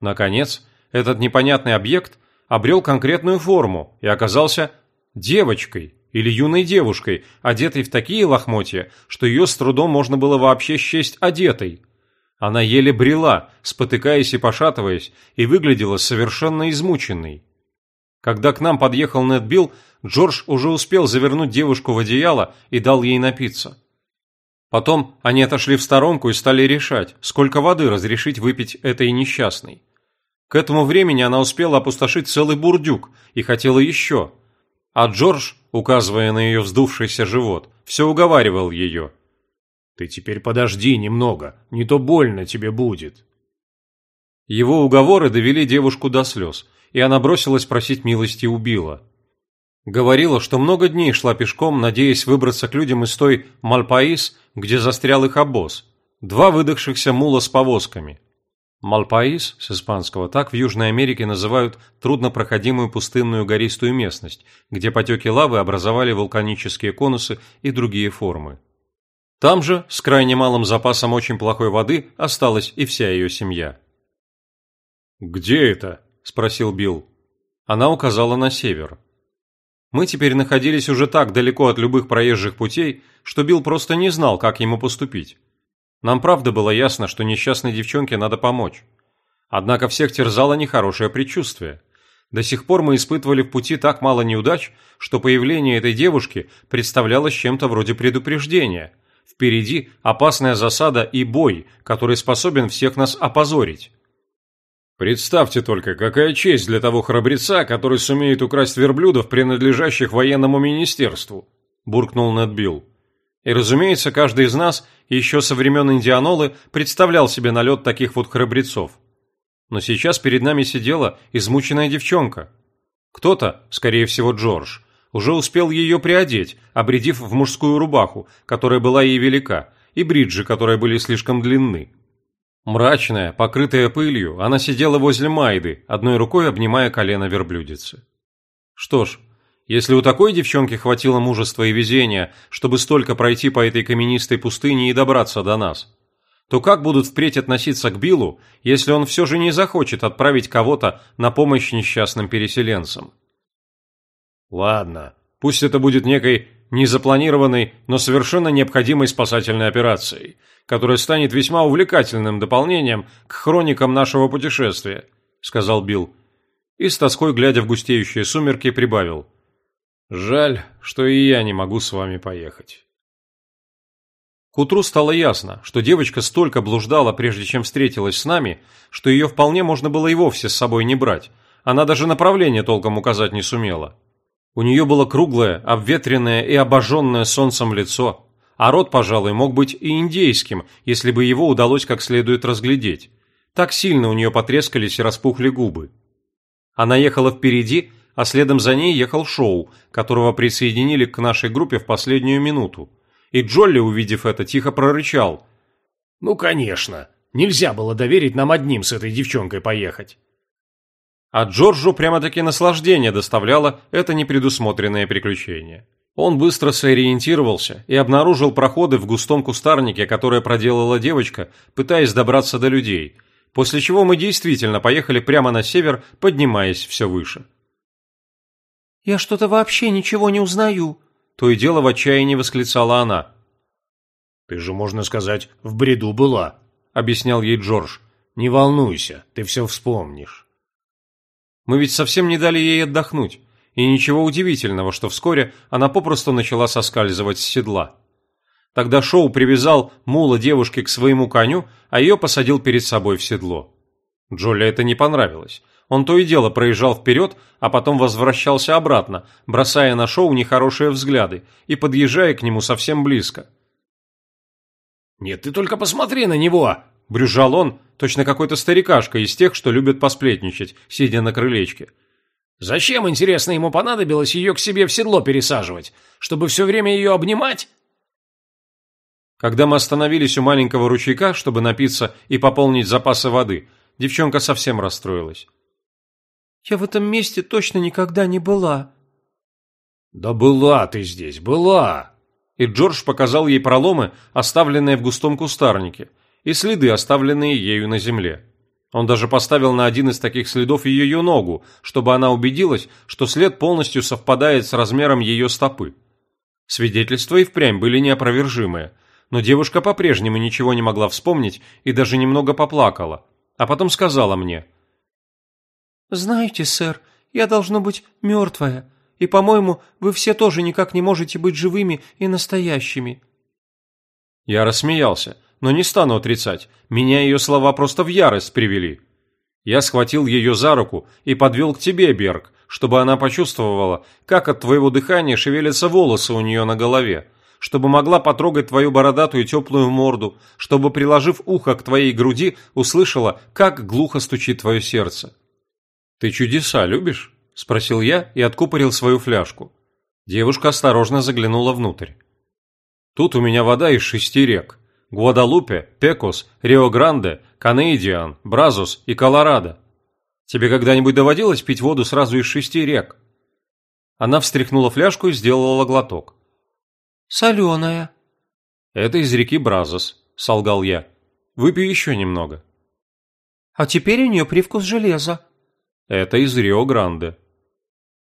Наконец, этот непонятный объект обрел конкретную форму и оказался девочкой, или юной девушкой, одетой в такие лохмотья, что ее с трудом можно было вообще счесть одетой. Она еле брела, спотыкаясь и пошатываясь, и выглядела совершенно измученной. Когда к нам подъехал Нед Билл, Джордж уже успел завернуть девушку в одеяло и дал ей напиться. Потом они отошли в сторонку и стали решать, сколько воды разрешить выпить этой несчастной. К этому времени она успела опустошить целый бурдюк и хотела еще – а Джордж, указывая на ее вздувшийся живот, все уговаривал ее. «Ты теперь подожди немного, не то больно тебе будет». Его уговоры довели девушку до слез, и она бросилась просить милости у Билла. Говорила, что много дней шла пешком, надеясь выбраться к людям из той Мальпаис, где застрял их обоз. Два выдохшихся мула с повозками – Малпаис с испанского так в Южной Америке называют труднопроходимую пустынную гористую местность, где потеки лавы образовали вулканические конусы и другие формы. Там же, с крайне малым запасом очень плохой воды, осталась и вся ее семья. «Где это?» – спросил Билл. Она указала на север. Мы теперь находились уже так далеко от любых проезжих путей, что Билл просто не знал, как ему поступить. Нам правда было ясно, что несчастной девчонке надо помочь. Однако всех терзало нехорошее предчувствие. До сих пор мы испытывали в пути так мало неудач, что появление этой девушки представлялось чем-то вроде предупреждения. Впереди опасная засада и бой, который способен всех нас опозорить. Представьте только, какая честь для того храбреца, который сумеет украсть верблюдов, принадлежащих военному министерству, буркнул Нед И, разумеется, каждый из нас еще со времен Индианолы представлял себе налет таких вот храбрецов. Но сейчас перед нами сидела измученная девчонка. Кто-то, скорее всего Джордж, уже успел ее приодеть, обредив в мужскую рубаху, которая была ей велика, и бриджи, которые были слишком длинны. Мрачная, покрытая пылью, она сидела возле Майды, одной рукой обнимая колено верблюдицы. Что ж, если у такой девчонки хватило мужества и везения, чтобы столько пройти по этой каменистой пустыне и добраться до нас, то как будут впредь относиться к Биллу, если он все же не захочет отправить кого-то на помощь несчастным переселенцам? Ладно, пусть это будет некой незапланированной, но совершенно необходимой спасательной операцией – которое станет весьма увлекательным дополнением к хроникам нашего путешествия», — сказал Билл. И с тоской, глядя в густеющие сумерки, прибавил. «Жаль, что и я не могу с вами поехать». К утру стало ясно, что девочка столько блуждала, прежде чем встретилась с нами, что ее вполне можно было и вовсе с собой не брать. Она даже направление толком указать не сумела. У нее было круглое, обветренное и обожженное солнцем лицо, а рот, пожалуй, мог быть и индейским, если бы его удалось как следует разглядеть. Так сильно у нее потрескались и распухли губы. Она ехала впереди, а следом за ней ехал Шоу, которого присоединили к нашей группе в последнюю минуту. И Джолли, увидев это, тихо прорычал. «Ну, конечно. Нельзя было доверить нам одним с этой девчонкой поехать». А Джорджу прямо-таки наслаждение доставляло это непредусмотренное приключение. Он быстро сориентировался и обнаружил проходы в густом кустарнике, которые проделала девочка, пытаясь добраться до людей, после чего мы действительно поехали прямо на север, поднимаясь все выше. «Я что-то вообще ничего не узнаю», – то и дело в отчаянии восклицала она. «Ты же, можно сказать, в бреду была», – объяснял ей Джордж. «Не волнуйся, ты все вспомнишь». Мы ведь совсем не дали ей отдохнуть и ничего удивительного, что вскоре она попросту начала соскальзывать с седла. Тогда Шоу привязал мула девушки к своему коню, а ее посадил перед собой в седло. Джоли это не понравилось. Он то и дело проезжал вперед, а потом возвращался обратно, бросая на Шоу нехорошие взгляды и подъезжая к нему совсем близко. «Нет, ты только посмотри на него!» – брюзжал он, точно какой-то старикашка из тех, что любят посплетничать, сидя на крылечке – Зачем, интересно, ему понадобилось ее к себе в седло пересаживать? Чтобы все время ее обнимать? Когда мы остановились у маленького ручейка, чтобы напиться и пополнить запасы воды, девчонка совсем расстроилась. «Я в этом месте точно никогда не была». «Да была ты здесь, была!» И Джордж показал ей проломы, оставленные в густом кустарнике, и следы, оставленные ею на земле. Он даже поставил на один из таких следов ее ногу, чтобы она убедилась, что след полностью совпадает с размером ее стопы. Свидетельства и впрямь были неопровержимые, но девушка по-прежнему ничего не могла вспомнить и даже немного поплакала, а потом сказала мне. «Знаете, сэр, я должна быть мертвая, и, по-моему, вы все тоже никак не можете быть живыми и настоящими». Я рассмеялся но не стану отрицать, меня ее слова просто в ярость привели. Я схватил ее за руку и подвел к тебе, Берг, чтобы она почувствовала, как от твоего дыхания шевелятся волосы у нее на голове, чтобы могла потрогать твою бородатую теплую морду, чтобы, приложив ухо к твоей груди, услышала, как глухо стучит твое сердце. «Ты чудеса любишь?» – спросил я и откупорил свою фляжку. Девушка осторожно заглянула внутрь. «Тут у меня вода из шести рек. Гуадалупе, Пекос, Рио-Гранде, Канейдиан, Бразос и Колорадо. Тебе когда-нибудь доводилось пить воду сразу из шести рек?» Она встряхнула фляжку и сделала глоток. «Соленая». «Это из реки Бразос», — солгал я. «Выпей еще немного». «А теперь у нее привкус железа». «Это из Рио-Гранде».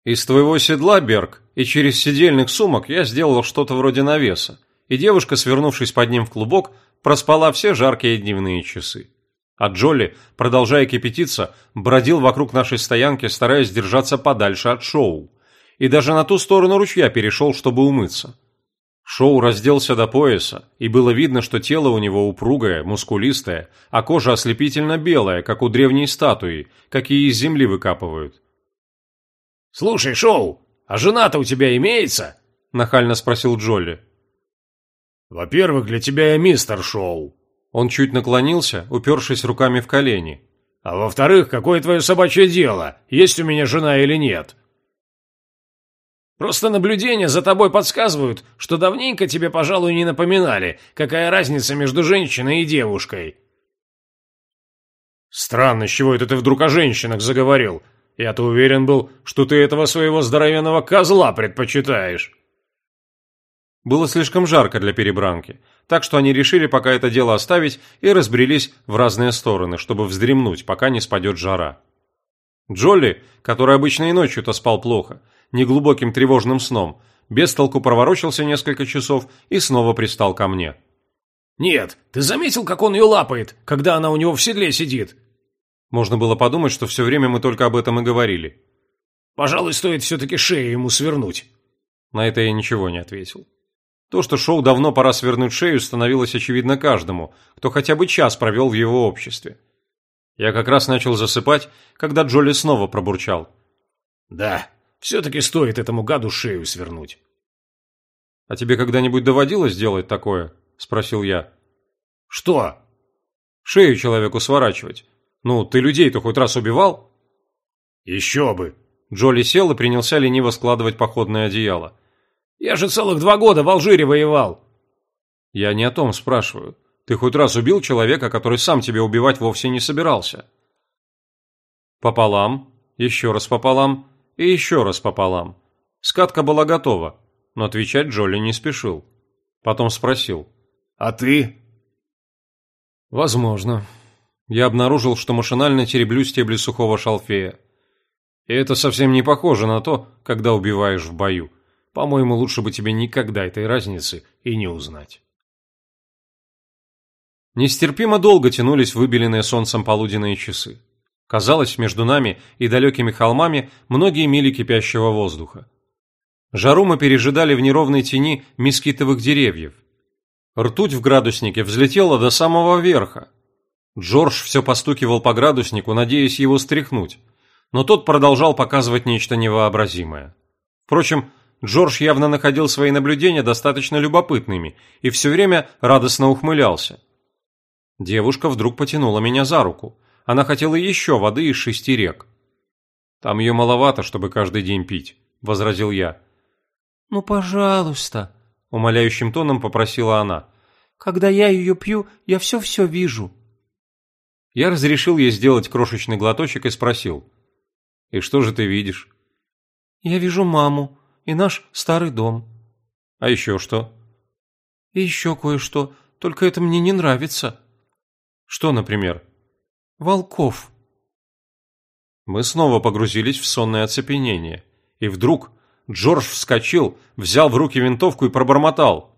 «Из твоего седла, Берг, и через сидельных сумок я сделал что-то вроде навеса и девушка, свернувшись под ним в клубок, проспала все жаркие дневные часы. А Джолли, продолжая кипятиться, бродил вокруг нашей стоянки, стараясь держаться подальше от шоу. И даже на ту сторону ручья перешел, чтобы умыться. Шоу разделся до пояса, и было видно, что тело у него упругое, мускулистое, а кожа ослепительно белая, как у древней статуи, какие из земли выкапывают. «Слушай, Шоу, а жена-то у тебя имеется?» – нахально спросил Джолли. «Во-первых, для тебя я мистер Шоу». Он чуть наклонился, упершись руками в колени. «А во-вторых, какое твое собачье дело, есть у меня жена или нет?» Просто наблюдения за тобой подсказывают, что давненько тебе, пожалуй, не напоминали, какая разница между женщиной и девушкой. Странно, с чего это ты вдруг о женщинах заговорил? Я-то уверен был, что ты этого своего здоровенного козла предпочитаешь. Было слишком жарко для перебранки, так что они решили пока это дело оставить и разбрелись в разные стороны, чтобы вздремнуть, пока не спадет жара. Джолли, который обычно и ночью-то спал плохо, неглубоким тревожным сном, без толку проворочился несколько часов и снова пристал ко мне. «Нет, ты заметил, как он ее лапает, когда она у него в седле сидит?» Можно было подумать, что все время мы только об этом и говорили. «Пожалуй, стоит все-таки шею ему свернуть». На это я ничего не ответил. То, что шоу давно пора свернуть шею, становилось очевидно каждому, кто хотя бы час провел в его обществе. Я как раз начал засыпать, когда Джоли снова пробурчал. «Да, все-таки стоит этому гаду шею свернуть. «А тебе когда-нибудь доводилось делать такое?» – спросил я. «Что?» «Шею человеку сворачивать. Ну, ты людей-то хоть раз убивал?» «Еще бы!» Джоли сел и принялся лениво складывать походное одеяло. «Я же целых два года в Алжире воевал!» «Я не о том спрашиваю. Ты хоть раз убил человека, который сам тебя убивать вовсе не собирался?» «Пополам, еще раз пополам, и еще раз пополам. Скатка была готова, но отвечать Джоли не спешил. Потом спросил. «А ты?» «Возможно». Я обнаружил, что машинально тереблю стебли сухого шалфея. И это совсем не похоже на то, когда убиваешь в бою. По-моему, лучше бы тебе никогда этой разницы и не узнать. Нестерпимо долго тянулись выбеленные солнцем полуденные часы. Казалось, между нами и далекими холмами многие мили кипящего воздуха. Жару мы пережидали в неровной тени мескитовых деревьев. Ртуть в градуснике взлетела до самого верха. Джордж все постукивал по градуснику, надеясь его стряхнуть, но тот продолжал показывать нечто невообразимое. Впрочем, Джордж явно находил свои наблюдения достаточно любопытными и все время радостно ухмылялся. Девушка вдруг потянула меня за руку – она хотела еще воды из шести рек. «Там ее маловато, чтобы каждый день пить», – возразил я. «Ну, пожалуйста», – умоляющим тоном попросила она. «Когда я ее пью, я все-все вижу». Я разрешил ей сделать крошечный глоточек и спросил. «И что же ты видишь?» «Я вижу маму и наш старый дом». «А еще что?» «И еще кое-что, только это мне не нравится». «Что, например?» Волков. Мы снова погрузились в сонное оцепенение. И вдруг Джордж вскочил, взял в руки винтовку и пробормотал.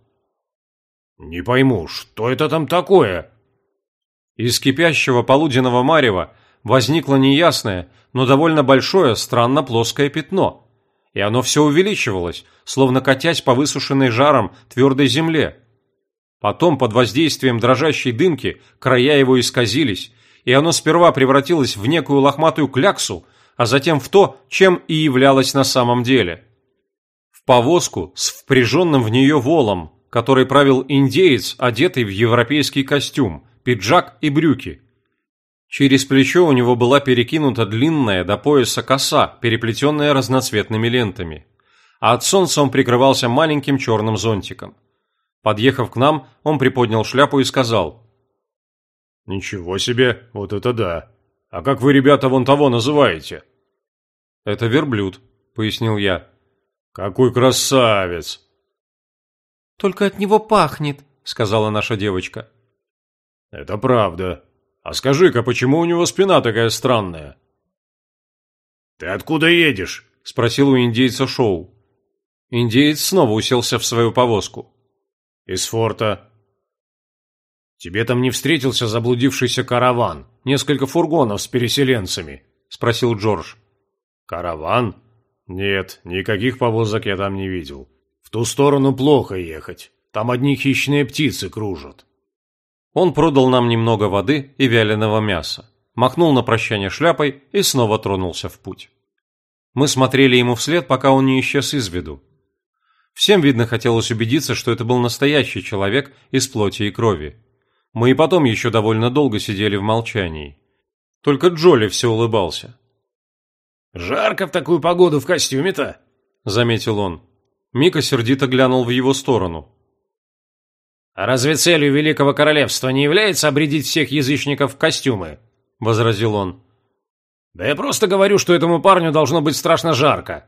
«Не пойму, что это там такое?» Из кипящего полуденного марева возникло неясное, но довольно большое, странно плоское пятно. И оно все увеличивалось, словно катясь по высушенной жаром твердой земле. Потом, под воздействием дрожащей дымки, края его исказились, и оно сперва превратилось в некую лохматую кляксу, а затем в то, чем и являлось на самом деле. В повозку с впряженным в нее волом, который правил индеец, одетый в европейский костюм, пиджак и брюки. Через плечо у него была перекинута длинная до пояса коса, переплетенная разноцветными лентами. А от солнца он прикрывался маленьким черным зонтиком. Подъехав к нам, он приподнял шляпу и сказал «Ничего себе, вот это да! А как вы, ребята, вон того называете?» «Это верблюд», — пояснил я. «Какой красавец!» «Только от него пахнет», — сказала наша девочка. «Это правда. А скажи-ка, почему у него спина такая странная?» «Ты откуда едешь?» — спросил у индейца Шоу. Индеец снова уселся в свою повозку. «Из форта. Тебе там не встретился заблудившийся караван, несколько фургонов с переселенцами?» – спросил Джордж. «Караван? Нет, никаких повозок я там не видел. В ту сторону плохо ехать. Там одни хищные птицы кружат». Он продал нам немного воды и вяленого мяса, махнул на прощание шляпой и снова тронулся в путь. Мы смотрели ему вслед, пока он не исчез из виду. Всем, видно, хотелось убедиться, что это был настоящий человек из плоти и крови. Мы и потом еще довольно долго сидели в молчании. Только Джоли все улыбался. «Жарко в такую погоду в костюме-то», — заметил он. Мика сердито глянул в его сторону. «А разве целью Великого Королевства не является обредить всех язычников в костюмы?» — возразил он. «Да я просто говорю, что этому парню должно быть страшно жарко.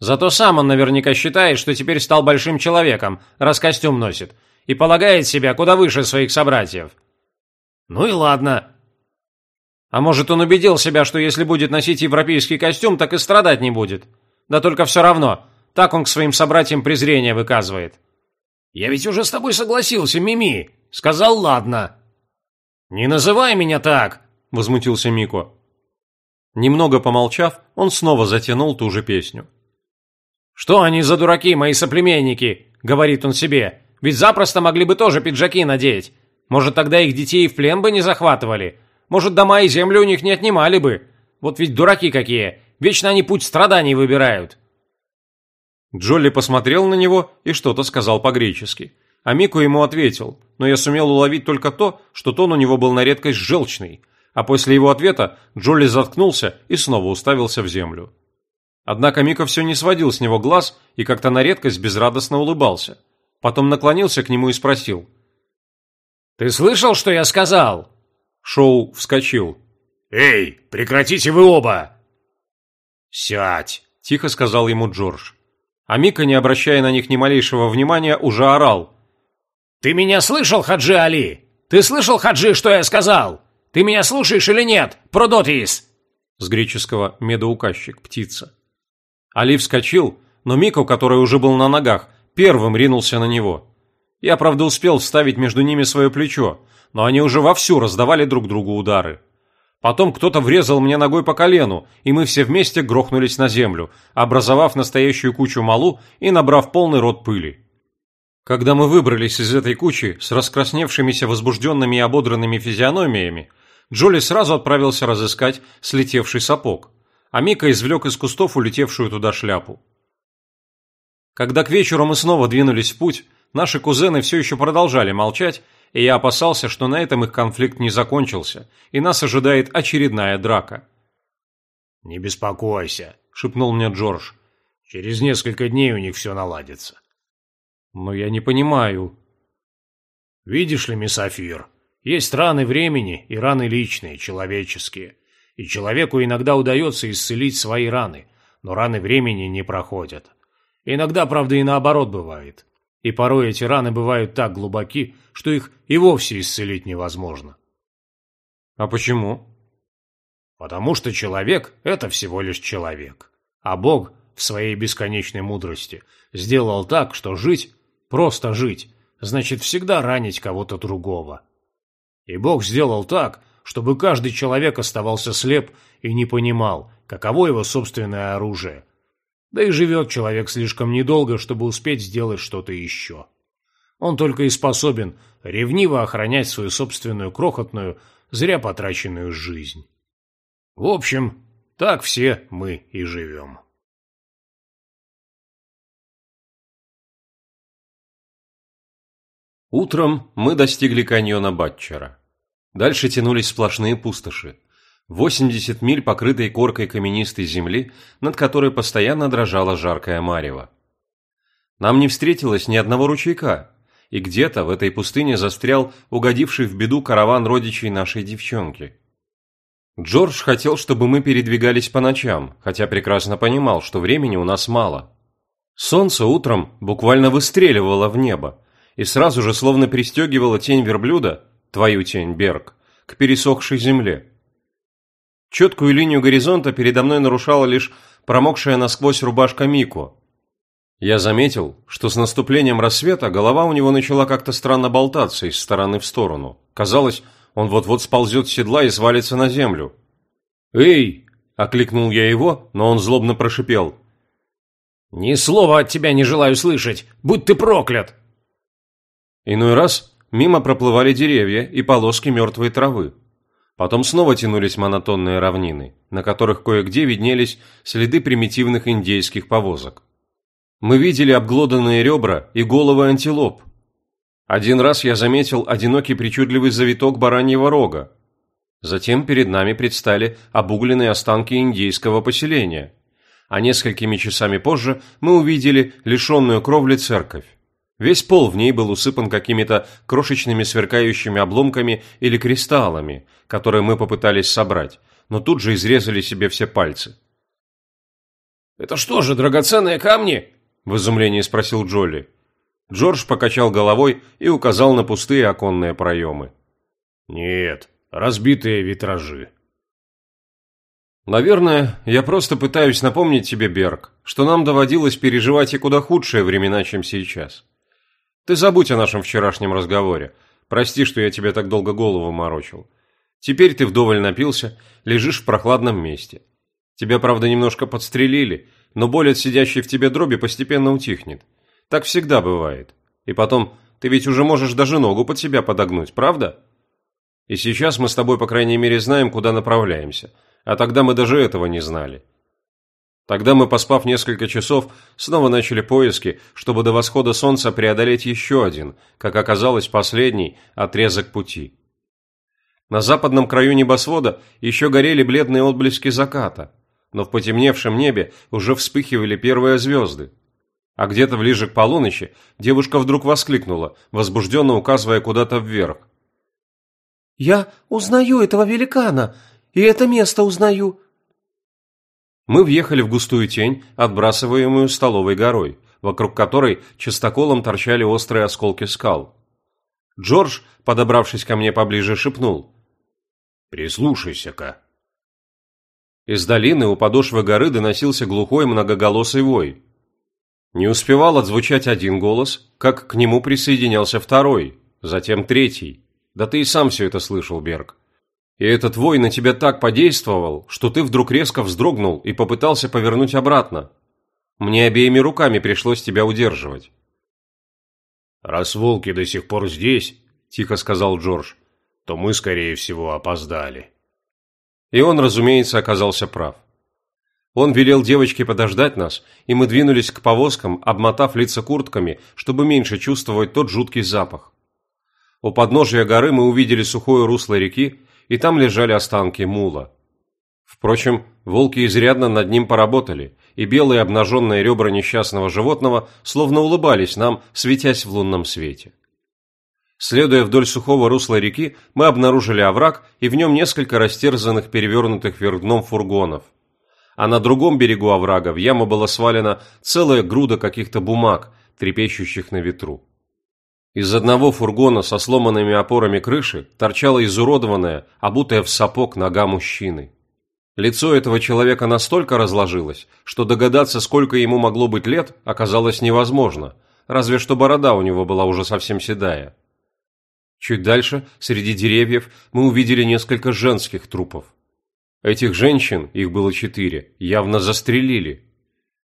Зато сам он наверняка считает, что теперь стал большим человеком, раз костюм носит, и полагает себя куда выше своих собратьев. Ну и ладно. А может, он убедил себя, что если будет носить европейский костюм, так и страдать не будет. Да только все равно, так он к своим собратьям презрение выказывает. «Я ведь уже с тобой согласился, Мими. Сказал, ладно». «Не называй меня так!» – возмутился Мико. Немного помолчав, он снова затянул ту же песню. «Что они за дураки, мои соплеменники?» – говорит он себе. «Ведь запросто могли бы тоже пиджаки надеть. Может, тогда их детей в плен бы не захватывали? Может, дома и землю у них не отнимали бы? Вот ведь дураки какие! Вечно они путь страданий выбирают!» Джолли посмотрел на него и что-то сказал по-гречески. А Мику ему ответил, но я сумел уловить только то, что тон у него был на редкость желчный, а после его ответа Джолли заткнулся и снова уставился в землю. Однако Мика все не сводил с него глаз и как-то на редкость безрадостно улыбался. Потом наклонился к нему и спросил. «Ты слышал, что я сказал?» Шоу вскочил. «Эй, прекратите вы оба!» «Сядь!» – тихо сказал ему Джордж. А Мика, не обращая на них ни малейшего внимания, уже орал. «Ты меня слышал, Хаджи Али? Ты слышал, Хаджи, что я сказал? Ты меня слушаешь или нет, Продотис?» С греческого «медоуказчик», птица. Али вскочил, но Мико, который уже был на ногах, первым ринулся на него. Я, правда, успел вставить между ними свое плечо, но они уже вовсю раздавали друг другу удары. Потом кто-то врезал мне ногой по колену, и мы все вместе грохнулись на землю, образовав настоящую кучу малу и набрав полный рот пыли. Когда мы выбрались из этой кучи с раскрасневшимися возбужденными и ободранными физиономиями, Джоли сразу отправился разыскать слетевший сапог, а Мика извлек из кустов улетевшую туда шляпу. Когда к вечеру мы снова двинулись в путь, наши кузены все еще продолжали молчать и я опасался, что на этом их конфликт не закончился, и нас ожидает очередная драка. «Не беспокойся», — шепнул мне Джордж. «Через несколько дней у них все наладится». «Но я не понимаю». «Видишь ли, мисс Афир, есть раны времени и раны личные, человеческие. И человеку иногда удается исцелить свои раны, но раны времени не проходят. Иногда, правда, и наоборот бывает. И порой эти раны бывают так глубоки, что их и вовсе исцелить невозможно. А почему? Потому что человек – это всего лишь человек. А Бог в своей бесконечной мудрости сделал так, что жить, просто жить, значит всегда ранить кого-то другого. И Бог сделал так, чтобы каждый человек оставался слеп и не понимал, каково его собственное оружие – да и живет человек слишком недолго, чтобы успеть сделать что-то еще. Он только и способен ревниво охранять свою собственную крохотную, зря потраченную жизнь. В общем, так все мы и живем. Утром мы достигли каньона Батчера. Дальше тянулись сплошные пустоши. 80 миль покрытой коркой каменистой земли, над которой постоянно дрожала жаркая марево. Нам не встретилось ни одного ручейка, и где-то в этой пустыне застрял угодивший в беду караван родичей нашей девчонки. Джордж хотел, чтобы мы передвигались по ночам, хотя прекрасно понимал, что времени у нас мало. Солнце утром буквально выстреливало в небо, и сразу же словно пристегивало тень верблюда, твою тень, Берг, к пересохшей земле. Четкую линию горизонта передо мной нарушала лишь промокшая насквозь рубашка Мико. Я заметил, что с наступлением рассвета голова у него начала как-то странно болтаться из стороны в сторону. Казалось, Он вот-вот сползет с седла и свалится на землю. «Эй!» – окликнул я его, но он злобно прошипел. «Ни слова от тебя не желаю слышать! Будь ты проклят!» Иной раз мимо проплывали деревья и полоски мертвой травы. Потом снова тянулись монотонные равнины, на которых кое-где виднелись следы примитивных индейских повозок. Мы видели обглоданные ребра и головы антилоп. Один раз я заметил одинокий причудливый завиток бараньего рога. Затем перед нами предстали обугленные останки индейского поселения. А несколькими часами позже мы увидели лишенную кровли церковь. Весь пол в ней был усыпан какими-то крошечными сверкающими обломками или кристаллами, которые мы попытались собрать, но тут же изрезали себе все пальцы. «Это что же, драгоценные камни?» – в изумлении спросил Джолли. Джордж покачал головой и указал на пустые оконные проемы. «Нет, разбитые витражи». «Наверное, я просто пытаюсь напомнить тебе, Берг, что нам доводилось переживать и куда худшие времена, чем сейчас. Ты забудь о нашем вчерашнем разговоре. Прости, что я тебе так долго голову морочил. Теперь ты вдоволь напился, лежишь в прохладном месте. Тебя, правда, немножко подстрелили, но боль от сидящей в тебе дроби постепенно утихнет. Так всегда бывает. И потом, ты ведь уже можешь даже ногу под себя подогнуть, правда? И сейчас мы с тобой, по крайней мере, знаем, куда направляемся. А тогда мы даже этого не знали. Тогда мы, поспав несколько часов, снова начали поиски, чтобы до восхода солнца преодолеть еще один, как оказалось, последний отрезок пути. На западном краю небосвода еще горели бледные отблески заката, но в потемневшем небе уже вспыхивали первые звезды. А где-то ближе к полуночи девушка вдруг воскликнула, возбужденно указывая куда-то вверх. «Я узнаю этого великана, и это место узнаю. Мы въехали в густую тень, отбрасываемую столовой горой, вокруг которой частоколом торчали острые осколки скал. Джордж, подобравшись ко мне поближе, шепнул. «Прислушайся-ка». Из долины у подошвы горы доносился глухой многоголосый вой. Не успевал отзвучать один голос, как к нему присоединялся второй, затем третий. Да ты и сам все это слышал, Берг. И этот вой на тебя так подействовал, что ты вдруг резко вздрогнул и попытался повернуть обратно. Мне обеими руками пришлось тебя удерживать. «Раз волки до сих пор здесь», – тихо сказал Джордж, – «то мы, скорее всего, опоздали». И он, разумеется, оказался прав. Он велел девочке подождать нас, и мы двинулись к повозкам, обмотав лица куртками, чтобы меньше чувствовать тот жуткий запах. У подножия горы мы увидели сухое русло реки, и там лежали останки мула. Впрочем, волки изрядно над ним поработали, и белые обнаженные ребра несчастного животного словно улыбались нам, светясь в лунном свете. Следуя вдоль сухого русла реки, мы обнаружили овраг и в нем несколько растерзанных перевернутых вверх дном фургонов. А на другом берегу оврага в яму была свалена целая груда каких-то бумаг, трепещущих на ветру. Из одного фургона со сломанными опорами крыши торчала изуродованная, обутая в сапог нога мужчины. Лицо этого человека настолько разложилось, что догадаться, сколько ему могло быть лет, оказалось невозможно, разве что борода у него была уже совсем седая. Чуть дальше, среди деревьев, мы увидели несколько женских трупов. Этих женщин, их было четыре, явно застрелили.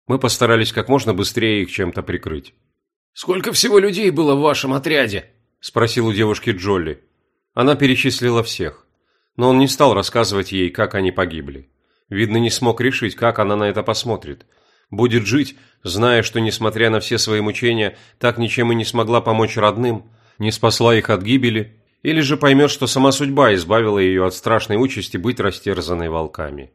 Мы постарались как можно быстрее их чем-то прикрыть. «Сколько всего людей было в вашем отряде?» – спросил у девушки Джолли. Она перечислила всех, но он не стал рассказывать ей, как они погибли. Видно, не смог решить, как она на это посмотрит. Будет жить, зная, что, несмотря на все свои мучения, так ничем и не смогла помочь родным, не спасла их от гибели, или же поймет, что сама судьба избавила ее от страшной участи быть растерзанной волками.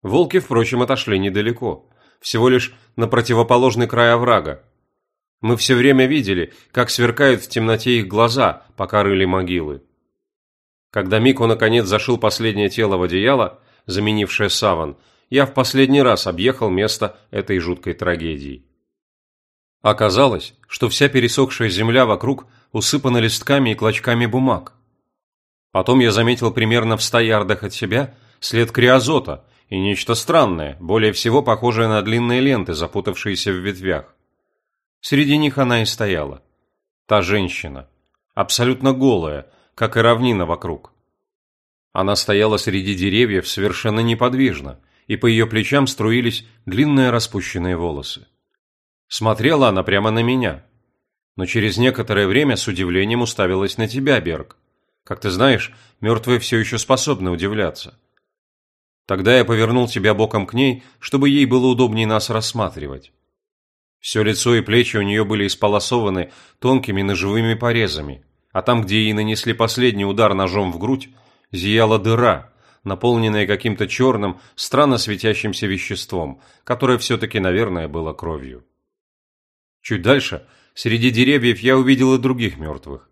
Волки, впрочем, отошли недалеко, всего лишь на противоположный край оврага, мы все время видели, как сверкают в темноте их глаза, пока рыли могилы. Когда Мико наконец зашил последнее тело в одеяло, заменившее саван, я в последний раз объехал место этой жуткой трагедии. Оказалось, что вся пересохшая земля вокруг усыпана листками и клочками бумаг. Потом я заметил примерно в ста ярдах от себя след криозота и нечто странное, более всего похожее на длинные ленты, запутавшиеся в ветвях. Среди них она и стояла. Та женщина, абсолютно голая, как и равнина вокруг. Она стояла среди деревьев совершенно неподвижно, и по ее плечам струились длинные распущенные волосы. Смотрела она прямо на меня, но через некоторое время с удивлением уставилась на тебя, Берг. Как ты знаешь, мертвые все еще способны удивляться. Тогда я повернул тебя боком к ней, чтобы ей было удобнее нас рассматривать. Все лицо и плечи у нее были исполосованы тонкими ножевыми порезами, а там, где ей нанесли последний удар ножом в грудь, зияла дыра, наполненная каким-то черным, странно светящимся веществом, которое все-таки, наверное, было кровью. Чуть дальше, среди деревьев, я увидел и других мертвых.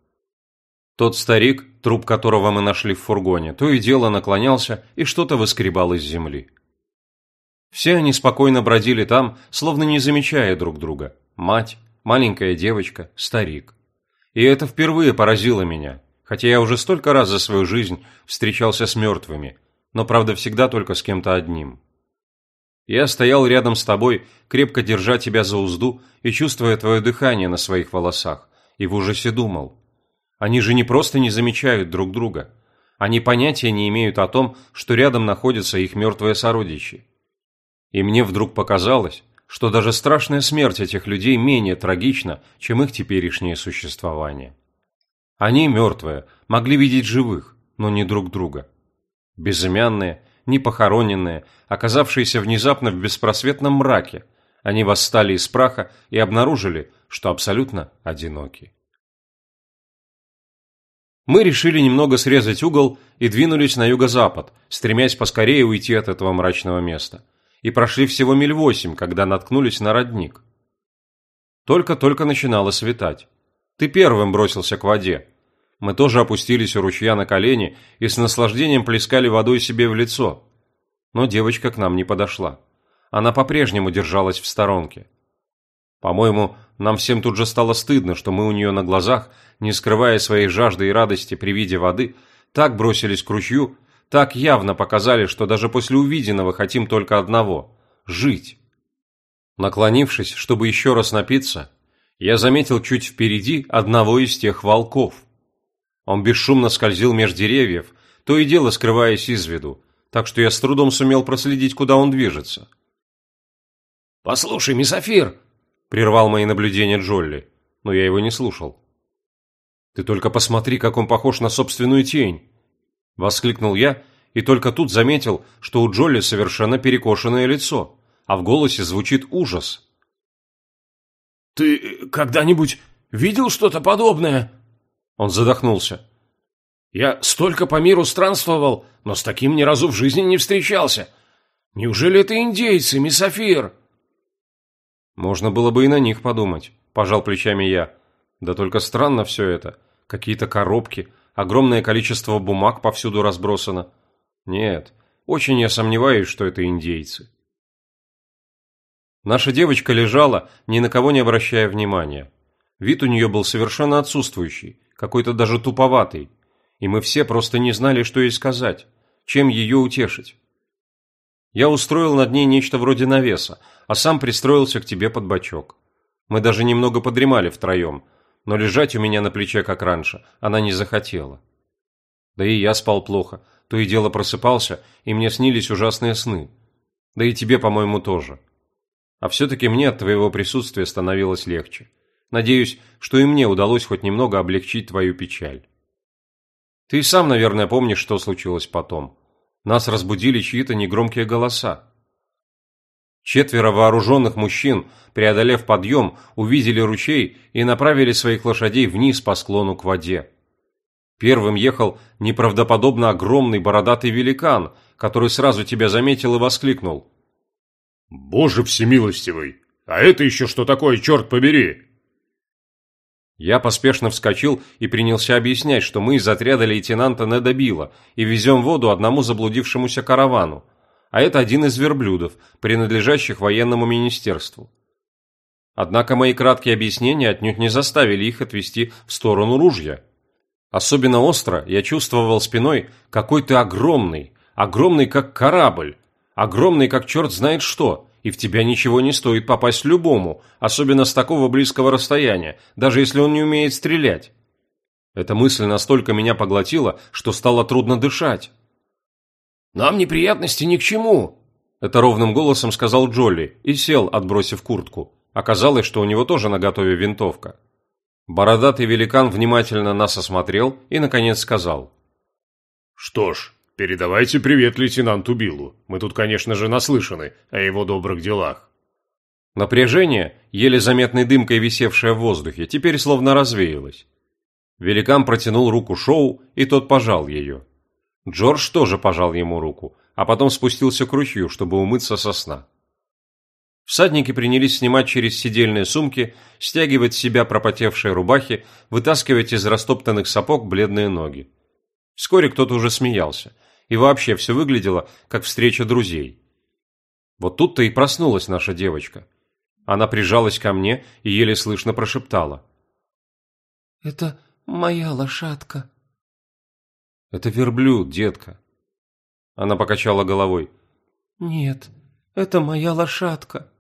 Тот старик, труп которого мы нашли в фургоне, то и дело наклонялся и что-то выскребал из земли. Все они спокойно бродили там, словно не замечая друг друга. Мать, маленькая девочка, старик. И это впервые поразило меня, хотя я уже столько раз за свою жизнь встречался с мертвыми, но, правда, всегда только с кем-то одним. Я стоял рядом с тобой, крепко держа тебя за узду и чувствуя твое дыхание на своих волосах, и в ужасе думал. Они же не просто не замечают друг друга. Они понятия не имеют о том, что рядом находятся их мертвые сородичи. И мне вдруг показалось, что даже страшная смерть этих людей менее трагична, чем их теперешнее существование. Они, мертвые, могли видеть живых, но не друг друга. Безымянные, непохороненные, оказавшиеся внезапно в беспросветном мраке, они восстали из праха и обнаружили, что абсолютно одиноки. Мы решили немного срезать угол и двинулись на юго-запад, стремясь поскорее уйти от этого мрачного места – и прошли всего миль восемь, когда наткнулись на родник. Только-только начинало светать. Ты первым бросился к воде. Мы тоже опустились у ручья на колени и с наслаждением плескали водой себе в лицо. Но девочка к нам не подошла. Она по-прежнему держалась в сторонке. По-моему, нам всем тут же стало стыдно, что мы у нее на глазах, не скрывая своей жажды и радости при виде воды, так бросились к ручью, так явно показали, что даже после увиденного хотим только одного – жить. Наклонившись, чтобы еще раз напиться, я заметил чуть впереди одного из тех волков. Он бесшумно скользил меж деревьев, то и дело скрываясь из виду, так что я с трудом сумел проследить, куда он движется. «Послушай, Мисофир!» – прервал мои наблюдения Джолли, но я его не слушал. «Ты только посмотри, как он похож на собственную тень!» – воскликнул я, и только тут заметил, что у Джолли совершенно перекошенное лицо, а в голосе звучит ужас. «Ты когда-нибудь видел что-то подобное?» Он задохнулся. «Я столько по миру странствовал, но с таким ни разу в жизни не встречался. Неужели это индейцы, мисофир?» «Можно было бы и на них подумать», – пожал плечами я. «Да только странно все это. Какие-то коробки, огромное количество бумаг повсюду разбросано. Нет, очень я сомневаюсь, что это индейцы. Наша девочка лежала, ни на кого не обращая внимания. Вид у нее был совершенно отсутствующий, какой-то даже туповатый, и мы все просто не знали, что ей сказать, чем ее утешить. Я устроил над ней нечто вроде навеса, а сам пристроился к тебе под бочок. Мы даже немного подремали втроем – но лежать у меня на плече, как раньше, она не захотела. Да и я спал плохо, то и дело просыпался, и мне снились ужасные сны. Да и тебе, по-моему, тоже. А все-таки мне от твоего присутствия становилось легче. Надеюсь, что и мне удалось хоть немного облегчить твою печаль. Ты сам, наверное, помнишь, что случилось потом. Нас разбудили чьи-то негромкие голоса. Четверо вооруженных мужчин, преодолев подъем, увидели ручей и направили своих лошадей вниз по склону к воде. Первым ехал неправдоподобно огромный бородатый великан, который сразу тебя заметил и воскликнул. «Боже всемилостивый! А это еще что такое, черт побери?» Я поспешно вскочил и принялся объяснять, что мы из отряда лейтенанта Неда Билла и везем воду одному заблудившемуся каравану а это один из верблюдов, принадлежащих военному министерству. Однако мои краткие объяснения отнюдь не заставили их отвести в сторону ружья. Особенно остро я чувствовал спиной какой то огромный, огромный как корабль, огромный как черт знает что, и в тебя ничего не стоит попасть любому, особенно с такого близкого расстояния, даже если он не умеет стрелять. Эта мысль настолько меня поглотила, что стало трудно дышать. «Нам неприятности ни к чему», – это ровным голосом сказал Джолли и сел, отбросив куртку. Оказалось, что у него тоже наготове винтовка. Бородатый великан внимательно нас осмотрел и, наконец, сказал. «Что ж, передавайте привет лейтенанту Биллу. Мы тут, конечно же, наслышаны о его добрых делах». Напряжение, еле заметной дымкой висевшее в воздухе, теперь словно развеялось. Великан протянул руку Шоу, и тот пожал ее. Джордж тоже пожал ему руку, а потом спустился к ручью, чтобы умыться со сна. Всадники принялись снимать через сидельные сумки, стягивать с себя пропотевшие рубахи, вытаскивать из растоптанных сапог бледные ноги. Вскоре кто-то уже смеялся, и вообще все выглядело, как встреча друзей. Вот тут-то и проснулась наша девочка. Она прижалась ко мне и еле слышно прошептала. «Это моя лошадка». «Это верблюд, детка». Она покачала головой. «Нет, это моя лошадка».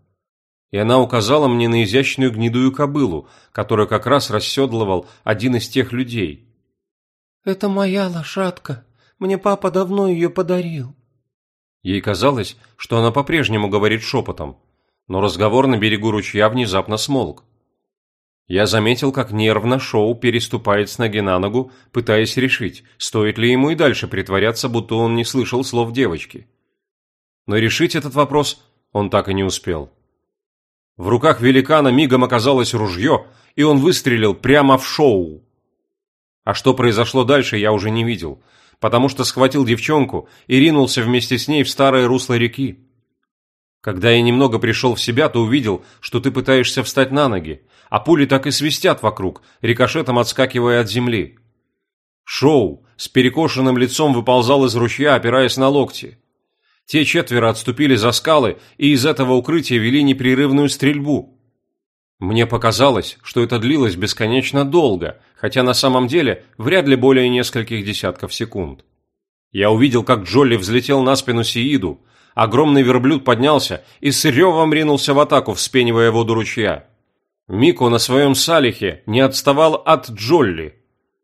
И она указала мне на изящную гнедую кобылу, которую как раз расседлывал один из тех людей. «Это моя лошадка. Мне папа давно ее подарил». Ей казалось, что она по-прежнему говорит шепотом, но разговор на берегу ручья внезапно смолк. Я заметил, как нервно Шоу переступает с ноги на ногу, пытаясь решить, стоит ли ему и дальше притворяться, будто он не слышал слов девочки. Но решить этот вопрос он так и не успел. В руках великана мигом оказалось ружье, и он выстрелил прямо в Шоу. А что произошло дальше, я уже не видел, потому что схватил девчонку и ринулся вместе с ней в старое русло реки. Когда я немного пришел в себя, то увидел, что ты пытаешься встать на ноги, а пули так и свистят вокруг, рикошетом отскакивая от земли. Шоу с перекошенным лицом выползал из ручья, опираясь на локти. Те четверо отступили за скалы и из этого укрытия вели непрерывную стрельбу. Мне показалось, что это длилось бесконечно долго, хотя на самом деле вряд ли более нескольких десятков секунд. Я увидел, как Джолли взлетел на спину Сииду, огромный верблюд поднялся и с ревом ринулся в атаку, вспенивая воду ручья. Мико на своем салихе не отставал от Джолли.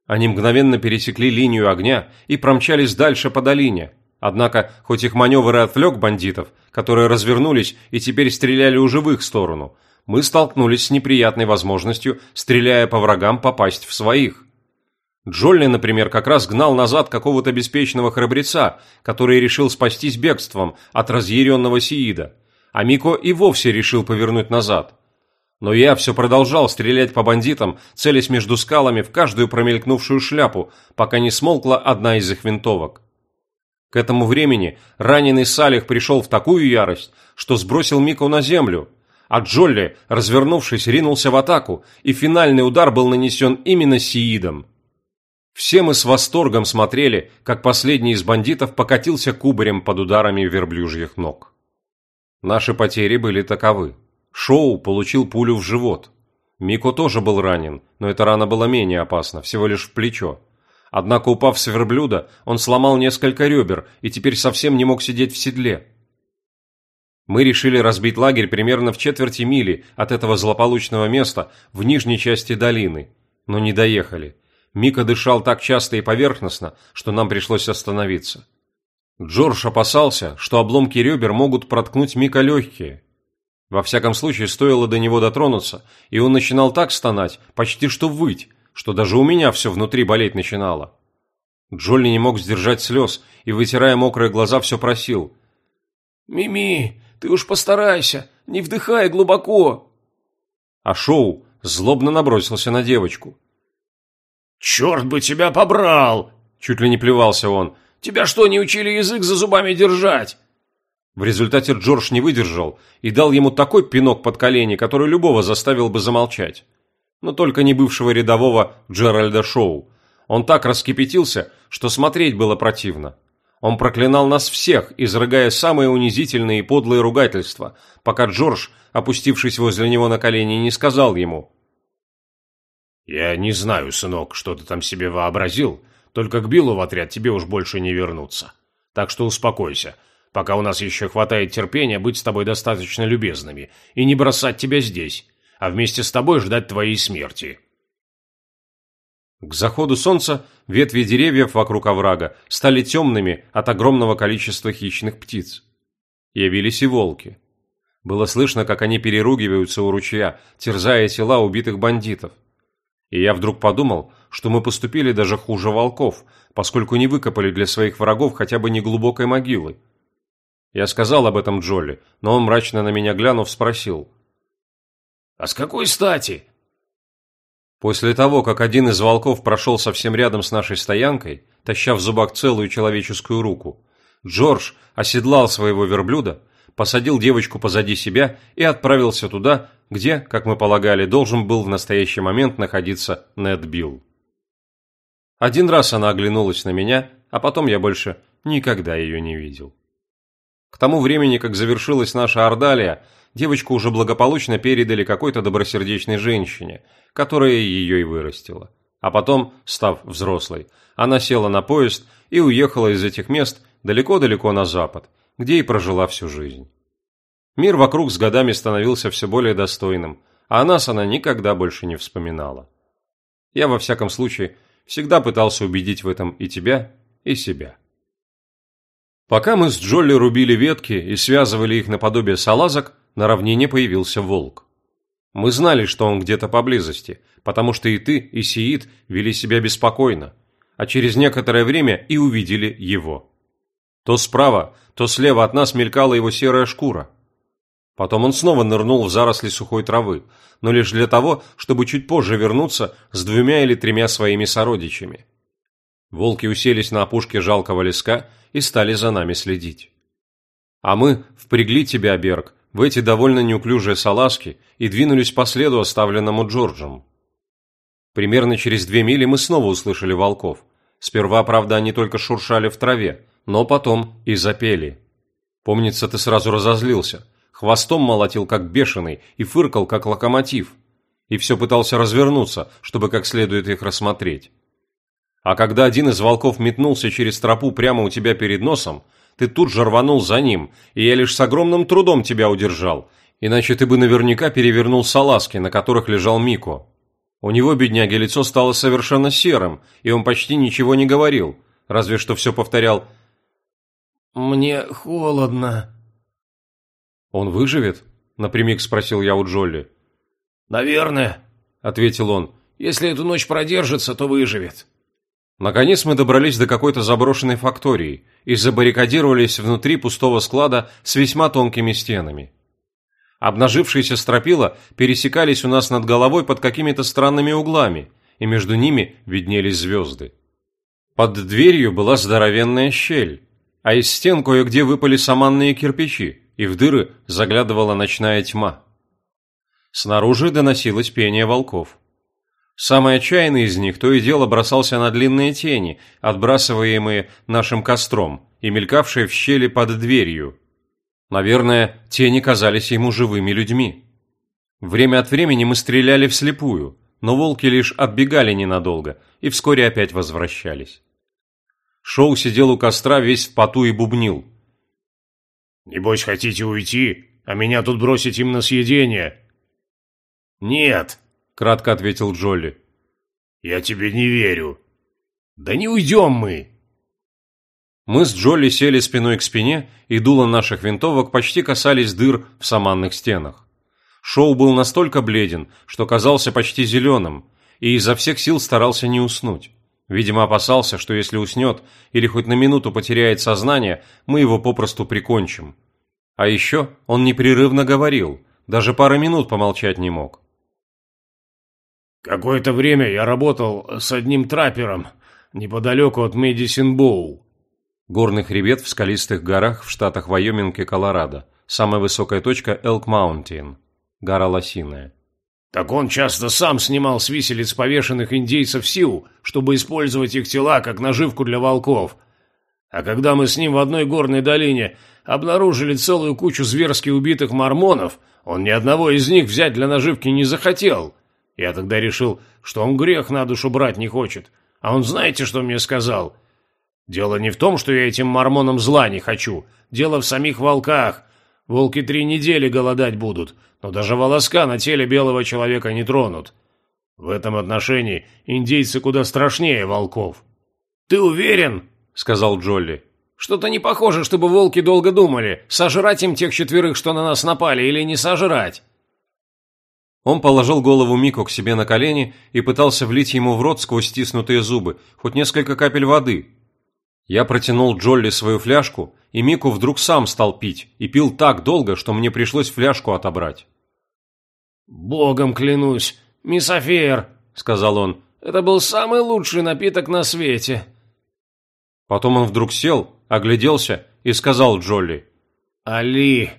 Они мгновенно пересекли линию огня и промчались дальше по долине. Однако, хоть их маневр и отвлек бандитов, которые развернулись и теперь стреляли уже в их сторону, мы столкнулись с неприятной возможностью, стреляя по врагам, попасть в своих. Джолли, например, как раз гнал назад какого-то беспечного храбреца, который решил спастись бегством от разъяренного Сиида, а Мико и вовсе решил повернуть назад – но я все продолжал стрелять по бандитам, целясь между скалами в каждую промелькнувшую шляпу, пока не смолкла одна из их винтовок. К этому времени раненый Салих пришел в такую ярость, что сбросил Мику на землю, а Джолли, развернувшись, ринулся в атаку, и финальный удар был нанесен именно Сиидом. Все мы с восторгом смотрели, как последний из бандитов покатился кубарем под ударами верблюжьих ног. Наши потери были таковы. Шоу получил пулю в живот. Мико тоже был ранен, но эта рана была менее опасна, всего лишь в плечо. Однако, упав с верблюда, он сломал несколько ребер и теперь совсем не мог сидеть в седле. Мы решили разбить лагерь примерно в четверти мили от этого злополучного места в нижней части долины, но не доехали. Мика дышал так часто и поверхностно, что нам пришлось остановиться. Джордж опасался, что обломки ребер могут проткнуть Мика легкие, во всяком случае, стоило до него дотронуться, и он начинал так стонать, почти что выть, что даже у меня все внутри болеть начинало. Джолли не мог сдержать слез и, вытирая мокрые глаза, все просил. «Мими, ты уж постарайся, не вдыхай глубоко!» А Шоу злобно набросился на девочку. «Черт бы тебя побрал!» Чуть ли не плевался он. «Тебя что, не учили язык за зубами держать?» В результате Джордж не выдержал и дал ему такой пинок под колени, который любого заставил бы замолчать. Но только не бывшего рядового Джеральда Шоу. Он так раскипятился, что смотреть было противно. Он проклинал нас всех, изрыгая самые унизительные и подлые ругательства, пока Джордж, опустившись возле него на колени, не сказал ему. «Я не знаю, сынок, что ты там себе вообразил, только к Биллу в отряд тебе уж больше не вернуться. Так что успокойся, пока у нас еще хватает терпения быть с тобой достаточно любезными и не бросать тебя здесь, а вместе с тобой ждать твоей смерти». К заходу солнца ветви деревьев вокруг оврага стали темными от огромного количества хищных птиц. Явились и волки. Было слышно, как они переругиваются у ручья, терзая тела убитых бандитов. И я вдруг подумал, что мы поступили даже хуже волков, поскольку не выкопали для своих врагов хотя бы неглубокой могилы. Я сказал об этом Джолли, но он мрачно на меня глянув спросил. «А с какой стати?» После того, как один из волков прошел совсем рядом с нашей стоянкой, таща в зубах целую человеческую руку, Джордж оседлал своего верблюда, посадил девочку позади себя и отправился туда, где, как мы полагали, должен был в настоящий момент находиться Нед Билл. Один раз она оглянулась на меня, а потом я больше никогда ее не видел. К тому времени, как завершилась наша ордалия, девочку уже благополучно передали какой-то добросердечной женщине, которая ее и вырастила. А потом, став взрослой, она села на поезд и уехала из этих мест далеко-далеко на запад, где и прожила всю жизнь. Мир вокруг с годами становился все более достойным, а о нас она никогда больше не вспоминала. Я, во всяком случае, всегда пытался убедить в этом и тебя, и себя. Пока мы с Джолли рубили ветки и связывали их наподобие салазок, на равнине появился волк. Мы знали, что он где-то поблизости, потому что и ты, и Сиит вели себя беспокойно, а через некоторое время и увидели его. То справа, то слева от нас мелькала его серая шкура. Потом он снова нырнул в заросли сухой травы, но лишь для того, чтобы чуть позже вернуться с двумя или тремя своими сородичами. Волки уселись на опушке жалкого леска и стали за нами следить. А мы впрягли тебя, Берг, в эти довольно неуклюжие салазки и двинулись по следу, оставленному Джорджем. Примерно через две мили мы снова услышали волков. Сперва, правда, они только шуршали в траве, но потом и запели. Помнится, ты сразу разозлился. Хвостом молотил, как бешеный, и фыркал, как локомотив. И все пытался развернуться, чтобы как следует их рассмотреть. А когда один из волков метнулся через тропу прямо у тебя перед носом, ты тут же рванул за ним, и я лишь с огромным трудом тебя удержал, иначе ты бы наверняка перевернул салазки, на которых лежал Мико. У него, бедняги, лицо стало совершенно серым, и он почти ничего не говорил, разве что все повторял «Мне холодно». «Он выживет?» – напрямик спросил я у Джолли. «Наверное», – ответил он. «Если эту ночь продержится, то выживет». Наконец мы добрались до какой-то заброшенной фактории и забаррикадировались внутри пустого склада с весьма тонкими стенами. Обнажившиеся стропила пересекались у нас над головой под какими-то странными углами, и между ними виднелись звезды. Под дверью была здоровенная щель, а из стен кое-где выпали саманные кирпичи, и в дыры заглядывала ночная тьма. Снаружи доносилось пение волков. Самый отчаянный из них то и дело бросался на длинные тени, отбрасываемые нашим костром и мелькавшие в щели под дверью. Наверное, тени казались ему живыми людьми. Время от времени мы стреляли вслепую, но волки лишь отбегали ненадолго и вскоре опять возвращались. Шоу сидел у костра весь в поту и бубнил. «Небось, хотите уйти, а меня тут бросить им на съедение?» «Нет», — кратко ответил Джолли. «Я тебе не верю». «Да не уйдем мы!» Мы с Джолли сели спиной к спине, и дуло наших винтовок почти касались дыр в саманных стенах. Шоу был настолько бледен, что казался почти зеленым, и изо всех сил старался не уснуть. Видимо, опасался, что если уснет или хоть на минуту потеряет сознание, мы его попросту прикончим. А еще он непрерывно говорил, даже пары минут помолчать не мог. «Какое-то время я работал с одним траппером неподалеку от Медисин Боу». Горный хребет в скалистых горах в штатах Вайоминг и Колорадо. Самая высокая точка Элк Маунтин. Гора Лосиная. Так он часто сам снимал с виселиц повешенных индейцев сил, чтобы использовать их тела как наживку для волков. А когда мы с ним в одной горной долине обнаружили целую кучу зверски убитых мормонов, он ни одного из них взять для наживки не захотел. Я тогда решил, что он грех на душу брать не хочет. А он знаете, что мне сказал? Дело не в том, что я этим мормонам зла не хочу. Дело в самих волках. Волки три недели голодать будут, но даже волоска на теле белого человека не тронут. В этом отношении индейцы куда страшнее волков. «Ты уверен?» — сказал Джолли. «Что-то не похоже, чтобы волки долго думали, сожрать им тех четверых, что на нас напали, или не сожрать». Он положил голову Мико к себе на колени и пытался влить ему в рот сквозь стиснутые зубы хоть несколько капель воды. Я протянул Джолли свою фляжку, и Мику вдруг сам стал пить, и пил так долго, что мне пришлось фляжку отобрать. «Богом клянусь, мисофер», — сказал он, — «это был самый лучший напиток на свете». Потом он вдруг сел, огляделся и сказал Джолли. «Али,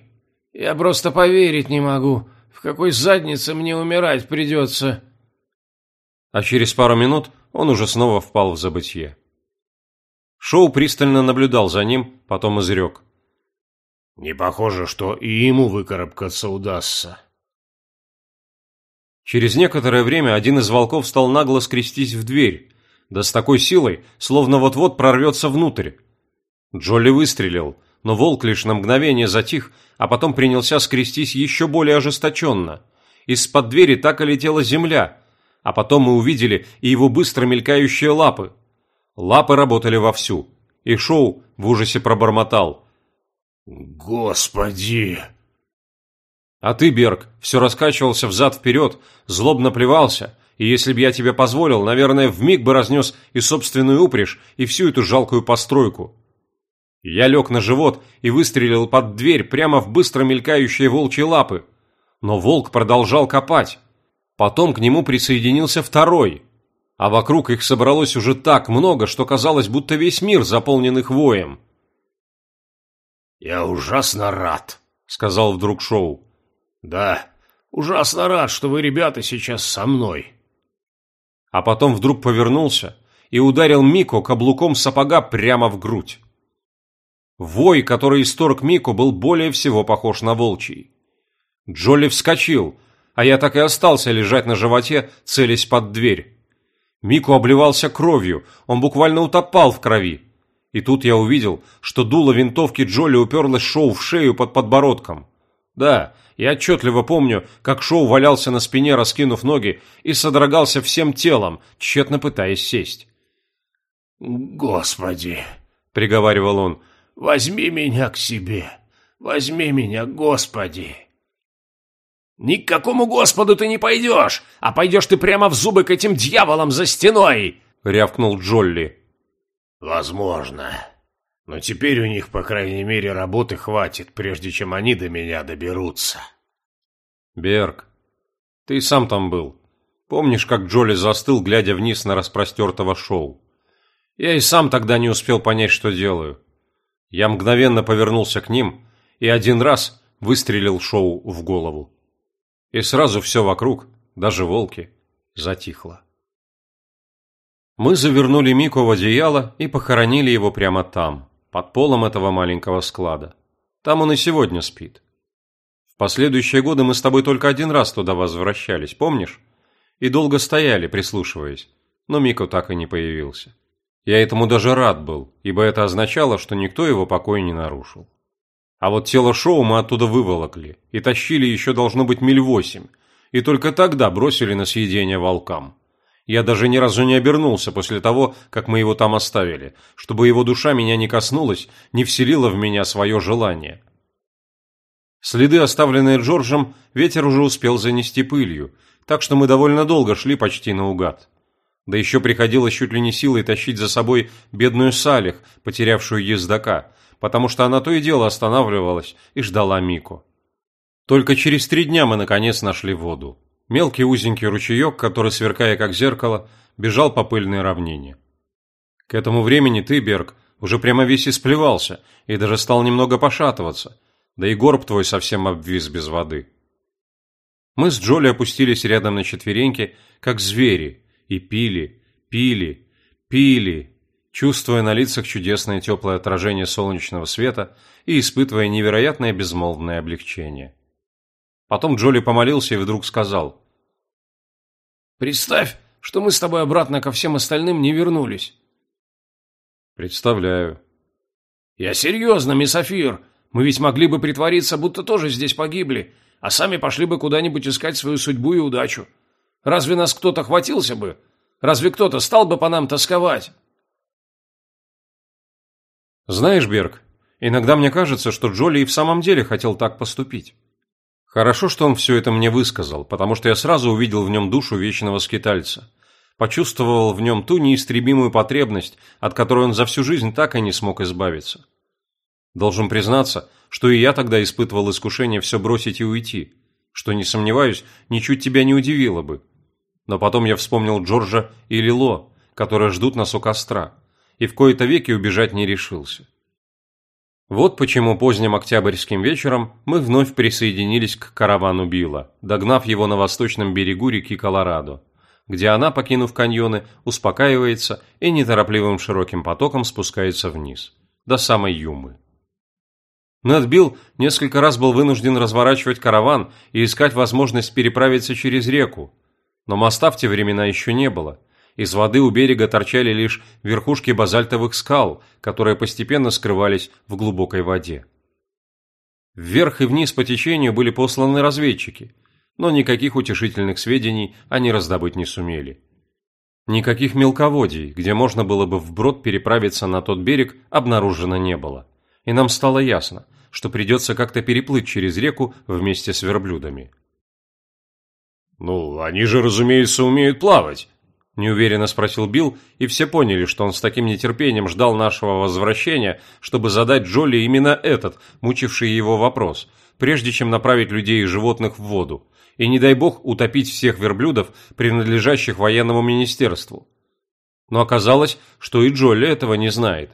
я просто поверить не могу, какой заднице мне умирать придется». А через пару минут он уже снова впал в забытье. Шоу пристально наблюдал за ним, потом изрек. «Не похоже, что и ему выкарабкаться удастся». Через некоторое время один из волков стал нагло скрестись в дверь, да с такой силой, словно вот-вот прорвется внутрь. Джолли выстрелил, но волк лишь на мгновение затих, а потом принялся скрестись еще более ожесточенно. Из-под двери так и летела земля, а потом мы увидели и его быстро мелькающие лапы. Лапы работали вовсю, и Шоу в ужасе пробормотал. «Господи!» А ты, Берг, все раскачивался взад-вперед, злобно плевался, и если бы я тебе позволил, наверное, вмиг бы разнес и собственную упряжь, и всю эту жалкую постройку. Я лег на живот и выстрелил под дверь прямо в быстро мелькающие волчьи лапы. Но волк продолжал копать. Потом к нему присоединился второй. А вокруг их собралось уже так много, что казалось, будто весь мир заполнен их воем. «Я ужасно рад», — сказал вдруг Шоу. «Да, ужасно рад, что вы, ребята, сейчас со мной». А потом вдруг повернулся и ударил Мико каблуком сапога прямо в грудь. Вой, который исторг Мико, был более всего похож на волчий. Джолли вскочил, а я так и остался лежать на животе, целясь под дверь. Мико обливался кровью, он буквально утопал в крови. И тут я увидел, что дуло винтовки Джолли уперлось Шоу в шею под подбородком. Да, я отчетливо помню, как Шоу валялся на спине, раскинув ноги, и содрогался всем телом, тщетно пытаясь сесть. «Господи!» — приговаривал он. «Возьми меня к себе! Возьми меня, Господи!» «Ни к какому Господу ты не пойдешь, а пойдешь ты прямо в зубы к этим дьяволам за стеной!» — рявкнул Джолли. «Возможно. Но теперь у них, по крайней мере, работы хватит, прежде чем они до меня доберутся. Берг, ты сам там был. Помнишь, как Джоли застыл, глядя вниз на распростертого шоу? Я и сам тогда не успел понять, что делаю. Я мгновенно повернулся к ним и один раз выстрелил шоу в голову. И сразу все вокруг, даже волки, затихло. Мы завернули Мику в одеяло и похоронили его прямо там, под полом этого маленького склада. Там он и сегодня спит. В последующие годы мы с тобой только один раз туда возвращались, помнишь? И долго стояли, прислушиваясь, но Мико так и не появился. Я этому даже рад был, ибо это означало, что никто его покой не нарушил. А вот тело Шоу мы оттуда выволокли и тащили еще должно быть миль восемь, и только тогда бросили на съедение волкам. Я даже ни разу не обернулся после того, как мы его там оставили, чтобы его душа меня не коснулась, не вселила в меня свое желание. Следы, оставленные Джорджем, ветер уже успел занести пылью, так что мы довольно долго шли почти наугад. Да еще приходилось чуть ли не силой тащить за собой бедную Салих, потерявшую ездока, потому что она то и дело останавливалась и ждала Мику. Только через три дня мы наконец нашли воду. Мелкий узенький ручеек, который, сверкая как зеркало, бежал по пыльной равнине. К этому времени ты, Берг, уже прямо весь исплевался и даже стал немного пошатываться, да и горб твой совсем обвис без воды. Мы с Джоли опустились рядом на четвереньки, как звери, и пили, пили, пили, чувствуя на лицах чудесное теплое отражение солнечного света и испытывая невероятное безмолвное облегчение. Потом Джоли помолился и вдруг сказал. «Представь, что мы с тобой обратно ко всем остальным не вернулись». «Представляю». «Я серьезно, мисс Афир. Мы ведь могли бы притвориться, будто тоже здесь погибли, а сами пошли бы куда-нибудь искать свою судьбу и удачу. Разве нас кто-то хватился бы? Разве кто-то стал бы по нам тосковать? Знаешь, Берг, иногда мне кажется, что Джоли и в самом деле хотел так поступить. Хорошо, что он все это мне высказал, потому что я сразу увидел в нем душу вечного скитальца. Почувствовал в нем ту неистребимую потребность, от которой он за всю жизнь так и не смог избавиться. Должен признаться, что и я тогда испытывал искушение все бросить и уйти, что, не сомневаюсь, ничуть тебя не удивило бы. Но потом я вспомнил Джорджа и Лило, которые ждут нас у костра, и в кои-то веки убежать не решился. Вот почему поздним октябрьским вечером мы вновь присоединились к каравану Билла, догнав его на восточном берегу реки Колорадо, где она, покинув каньоны, успокаивается и неторопливым широким потоком спускается вниз, до самой Юмы. Нед Билл несколько раз был вынужден разворачивать караван и искать возможность переправиться через реку, но моста в те времена еще не было – из воды у берега торчали лишь верхушки базальтовых скал, которые постепенно скрывались в глубокой воде. Вверх и вниз по течению были посланы разведчики, но никаких утешительных сведений они раздобыть не сумели. Никаких мелководий, где можно было бы вброд переправиться на тот берег, обнаружено не было. И нам стало ясно, что придется как-то переплыть через реку вместе с верблюдами. «Ну, они же, разумеется, умеют плавать», – неуверенно спросил Билл, и все поняли, что он с таким нетерпением ждал нашего возвращения, чтобы задать Джоли именно этот, мучивший его вопрос, прежде чем направить людей и животных в воду, и, не дай бог, утопить всех верблюдов, принадлежащих военному министерству. Но оказалось, что и Джоли этого не знает.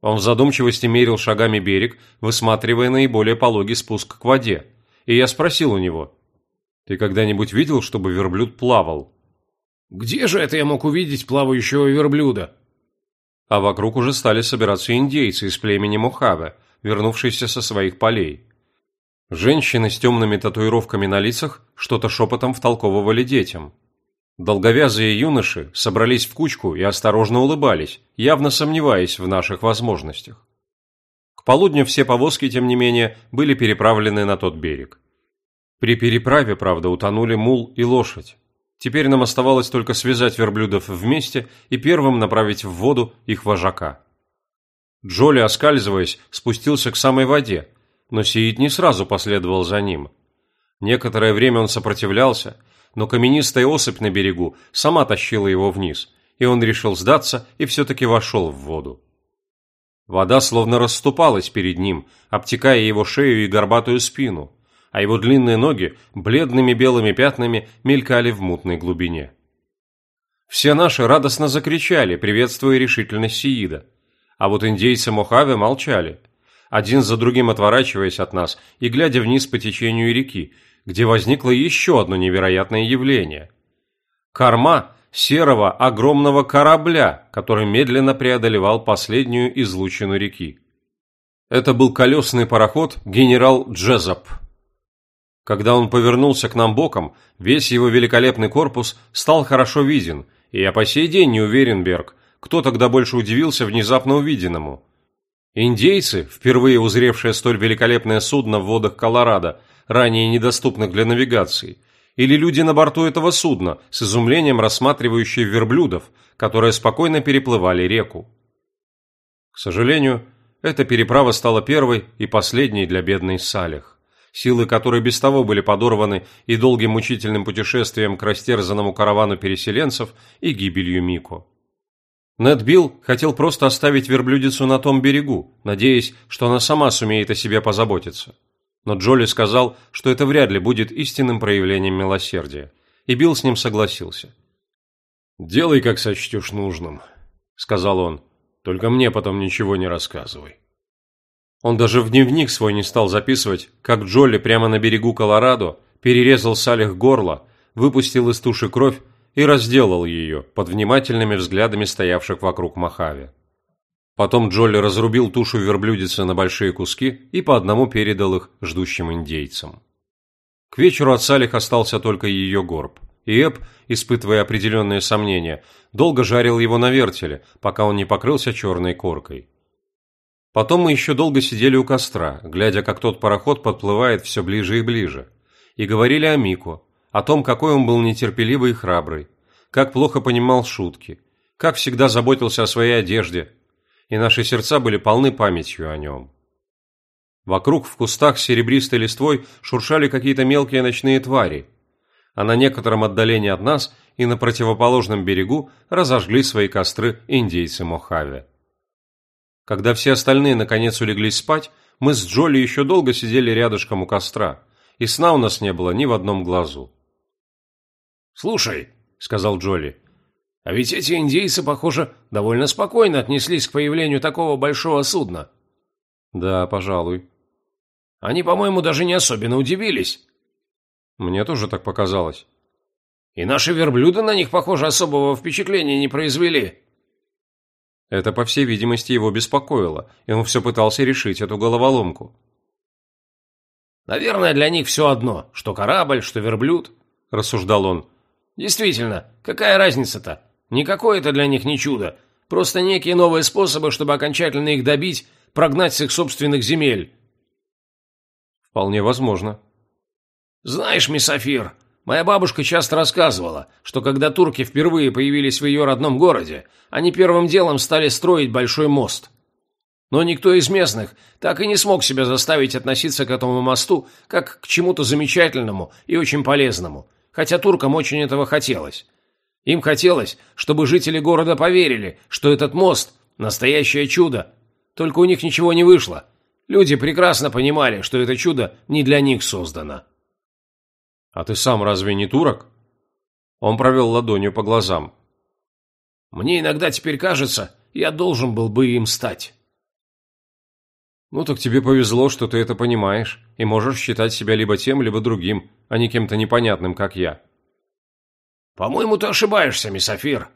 Он в задумчивости мерил шагами берег, высматривая наиболее пологий спуск к воде, и я спросил у него, «Ты когда-нибудь видел, чтобы верблюд плавал?» Где же это я мог увидеть плавающего верблюда? А вокруг уже стали собираться индейцы из племени Мохаве, вернувшиеся со своих полей. Женщины с темными татуировками на лицах что-то шепотом втолковывали детям. Долговязые юноши собрались в кучку и осторожно улыбались, явно сомневаясь в наших возможностях. К полудню все повозки, тем не менее, были переправлены на тот берег. При переправе, правда, утонули мул и лошадь. Теперь нам оставалось только связать верблюдов вместе и первым направить в воду их вожака. Джоли, оскальзываясь, спустился к самой воде, но Сиит не сразу последовал за ним. Некоторое время он сопротивлялся, но каменистая осыпь на берегу сама тащила его вниз, и он решил сдаться и все-таки вошел в воду. Вода словно расступалась перед ним, обтекая его шею и горбатую спину – а его длинные ноги бледными белыми пятнами мелькали в мутной глубине. Все наши радостно закричали, приветствуя решительность Сиида. А вот индейцы Мохаве молчали, один за другим отворачиваясь от нас и глядя вниз по течению реки, где возникло еще одно невероятное явление. Корма серого огромного корабля, который медленно преодолевал последнюю излучину реки. Это был колесный пароход «Генерал Джезап», когда он повернулся к нам боком, весь его великолепный корпус стал хорошо виден, и я по сей день не уверен, Берг, кто тогда больше удивился внезапно увиденному. Индейцы, впервые узревшие столь великолепное судно в водах Колорадо, ранее недоступных для навигации, или люди на борту этого судна, с изумлением рассматривающие верблюдов, которые спокойно переплывали реку. К сожалению, эта переправа стала первой и последней для бедной Салих силы которой без того были подорваны и долгим мучительным путешествием к растерзанному каравану переселенцев и гибелью Мико. Нед Билл хотел просто оставить верблюдицу на том берегу, надеясь, что она сама сумеет о себе позаботиться. Но Джоли сказал, что это вряд ли будет истинным проявлением милосердия, и Билл с ним согласился. «Делай, как сочтешь нужным», — сказал он, — «только мне потом ничего не рассказывай». Он даже в дневник свой не стал записывать, как Джолли прямо на берегу Колорадо перерезал Салих горло, выпустил из туши кровь и разделал ее под внимательными взглядами стоявших вокруг Махави. Потом Джолли разрубил тушу верблюдицы на большие куски и по одному передал их ждущим индейцам. К вечеру от Салих остался только ее горб, и Эб, испытывая определенные сомнения, долго жарил его на вертеле, пока он не покрылся черной коркой. Потом мы еще долго сидели у костра, глядя, как тот пароход подплывает все ближе и ближе, и говорили о Мико, о том, какой он был нетерпеливый и храбрый, как плохо понимал шутки, как всегда заботился о своей одежде, и наши сердца были полны памятью о нем. Вокруг в кустах с серебристой листвой шуршали какие-то мелкие ночные твари, а на некотором отдалении от нас и на противоположном берегу разожгли свои костры индейцы Мохаве. Когда все остальные наконец улеглись спать, мы с Джоли еще долго сидели рядышком у костра, и сна у нас не было ни в одном глазу. «Слушай», — сказал Джоли, — «а ведь эти индейцы, похоже, довольно спокойно отнеслись к появлению такого большого судна». «Да, пожалуй». «Они, по-моему, даже не особенно удивились». «Мне тоже так показалось». «И наши верблюды на них, похоже, особого впечатления не произвели». Это, по всей видимости, его беспокоило, и он все пытался решить эту головоломку. «Наверное, для них все одно, что корабль, что верблюд», – рассуждал он. «Действительно, какая разница-то? Никакое это для них не чудо, просто некие новые способы, чтобы окончательно их добить, прогнать с их собственных земель». «Вполне возможно». «Знаешь, мисс Афир, Моя бабушка часто рассказывала, что когда турки впервые появились в ее родном городе, они первым делом стали строить большой мост. Но никто из местных так и не смог себя заставить относиться к этому мосту как к чему-то замечательному и очень полезному, хотя туркам очень этого хотелось. Им хотелось, чтобы жители города поверили, что этот мост – настоящее чудо. Только у них ничего не вышло. Люди прекрасно понимали, что это чудо не для них создано. «А ты сам разве не турок?» Он провел ладонью по глазам. «Мне иногда теперь кажется, я должен был бы им стать». «Ну так тебе повезло, что ты это понимаешь, и можешь считать себя либо тем, либо другим, а не кем-то непонятным, как я». «По-моему, ты ошибаешься, мисс Афир.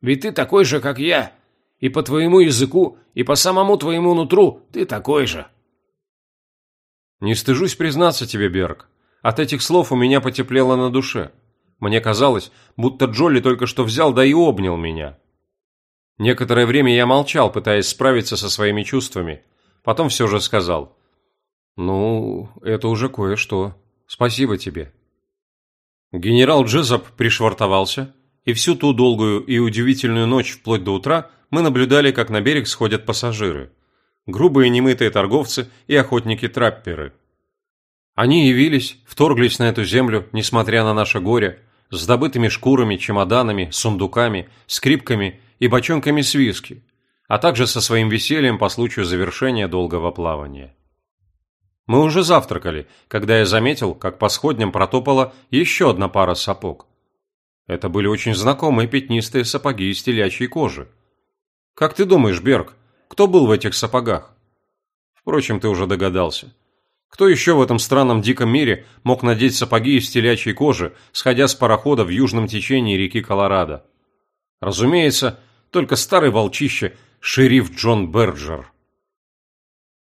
Ведь ты такой же, как я. И по твоему языку, и по самому твоему нутру ты такой же». «Не стыжусь признаться тебе, Берг. От этих слов у меня потеплело на душе. Мне казалось, будто Джолли только что взял да и обнял меня. Некоторое время я молчал, пытаясь справиться со своими чувствами. Потом все же сказал. «Ну, это уже кое-что. Спасибо тебе». Генерал Джезоп пришвартовался, и всю ту долгую и удивительную ночь вплоть до утра мы наблюдали, как на берег сходят пассажиры. Грубые немытые торговцы и охотники-трапперы – они явились, вторглись на эту землю, несмотря на наше горе, с добытыми шкурами, чемоданами, сундуками, скрипками и бочонками с виски, а также со своим весельем по случаю завершения долгого плавания. Мы уже завтракали, когда я заметил, как по сходням протопала еще одна пара сапог. Это были очень знакомые пятнистые сапоги из телячьей кожи. Как ты думаешь, Берг, кто был в этих сапогах? Впрочем, ты уже догадался. Кто еще в этом странном диком мире мог надеть сапоги из телячьей кожи, сходя с парохода в южном течении реки Колорадо? Разумеется, только старый волчище, шериф Джон Берджер.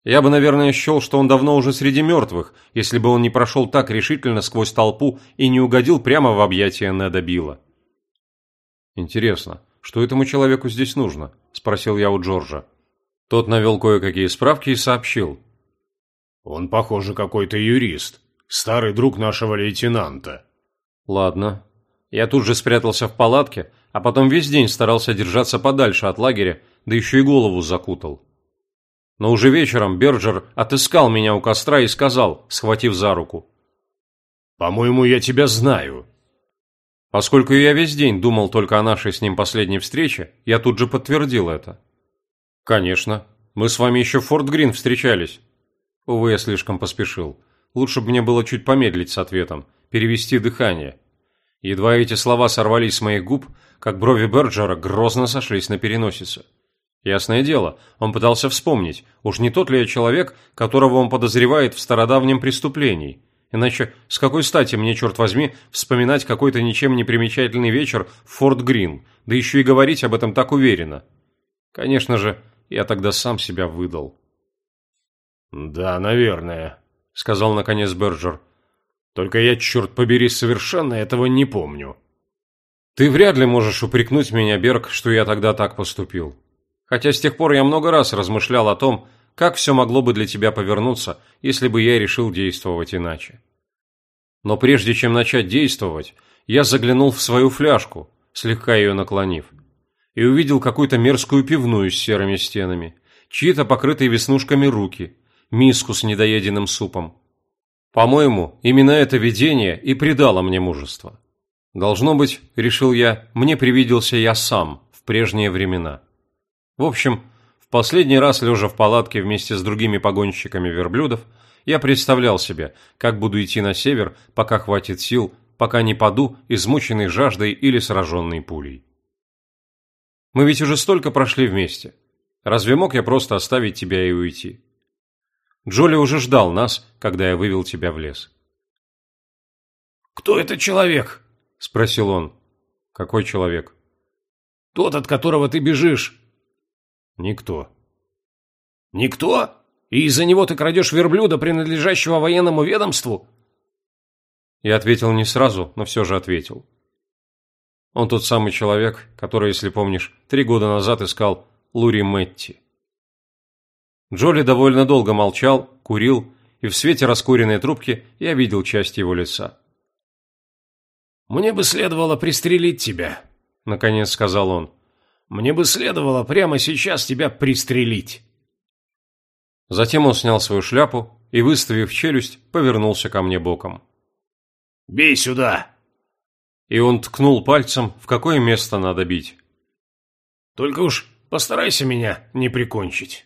Я бы, наверное, счел, что он давно уже среди мертвых, если бы он не прошел так решительно сквозь толпу и не угодил прямо в объятия Неда Билла. «Интересно, что этому человеку здесь нужно?» – спросил я у Джорджа. Тот навел кое-какие справки и сообщил – он, похоже, какой-то юрист. Старый друг нашего лейтенанта. Ладно. Я тут же спрятался в палатке, а потом весь день старался держаться подальше от лагеря, да еще и голову закутал. Но уже вечером Берджер отыскал меня у костра и сказал, схватив за руку. «По-моему, я тебя знаю». Поскольку я весь день думал только о нашей с ним последней встрече, я тут же подтвердил это. «Конечно. Мы с вами еще в Форт Грин встречались. Увы, я слишком поспешил. Лучше бы мне было чуть помедлить с ответом, перевести дыхание. Едва эти слова сорвались с моих губ, как брови Берджера грозно сошлись на переносице. Ясное дело, он пытался вспомнить, уж не тот ли я человек, которого он подозревает в стародавнем преступлении. Иначе с какой стати мне, черт возьми, вспоминать какой-то ничем не примечательный вечер в Форт Грин, да еще и говорить об этом так уверенно? Конечно же, я тогда сам себя выдал. «Да, наверное», — сказал наконец Берджер. «Только я, черт побери, совершенно этого не помню». «Ты вряд ли можешь упрекнуть меня, Берг, что я тогда так поступил. Хотя с тех пор я много раз размышлял о том, как все могло бы для тебя повернуться, если бы я решил действовать иначе. Но прежде чем начать действовать, я заглянул в свою фляжку, слегка ее наклонив, и увидел какую-то мерзкую пивную с серыми стенами, чьи-то покрытые веснушками руки, миску с недоеденным супом. По-моему, именно это видение и придало мне мужество. Должно быть, решил я, мне привиделся я сам в прежние времена. В общем, в последний раз, лежа в палатке вместе с другими погонщиками верблюдов, я представлял себе, как буду идти на север, пока хватит сил, пока не паду, измученный жаждой или сраженный пулей. Мы ведь уже столько прошли вместе. Разве мог я просто оставить тебя и уйти? Джоли уже ждал нас, когда я вывел тебя в лес. «Кто этот человек?» – спросил он. «Какой человек?» «Тот, от которого ты бежишь». «Никто». «Никто? И из-за него ты крадешь верблюда, принадлежащего военному ведомству?» Я ответил не сразу, но все же ответил. Он тот самый человек, который, если помнишь, три года назад искал Лури Мэтти. Джоли довольно долго молчал, курил, и в свете раскуренной трубки я видел часть его лица. «Мне бы следовало пристрелить тебя», — наконец сказал он. «Мне бы следовало прямо сейчас тебя пристрелить». Затем он снял свою шляпу и, выставив челюсть, повернулся ко мне боком. «Бей сюда!» И он ткнул пальцем, в какое место надо бить. «Только уж постарайся меня не прикончить».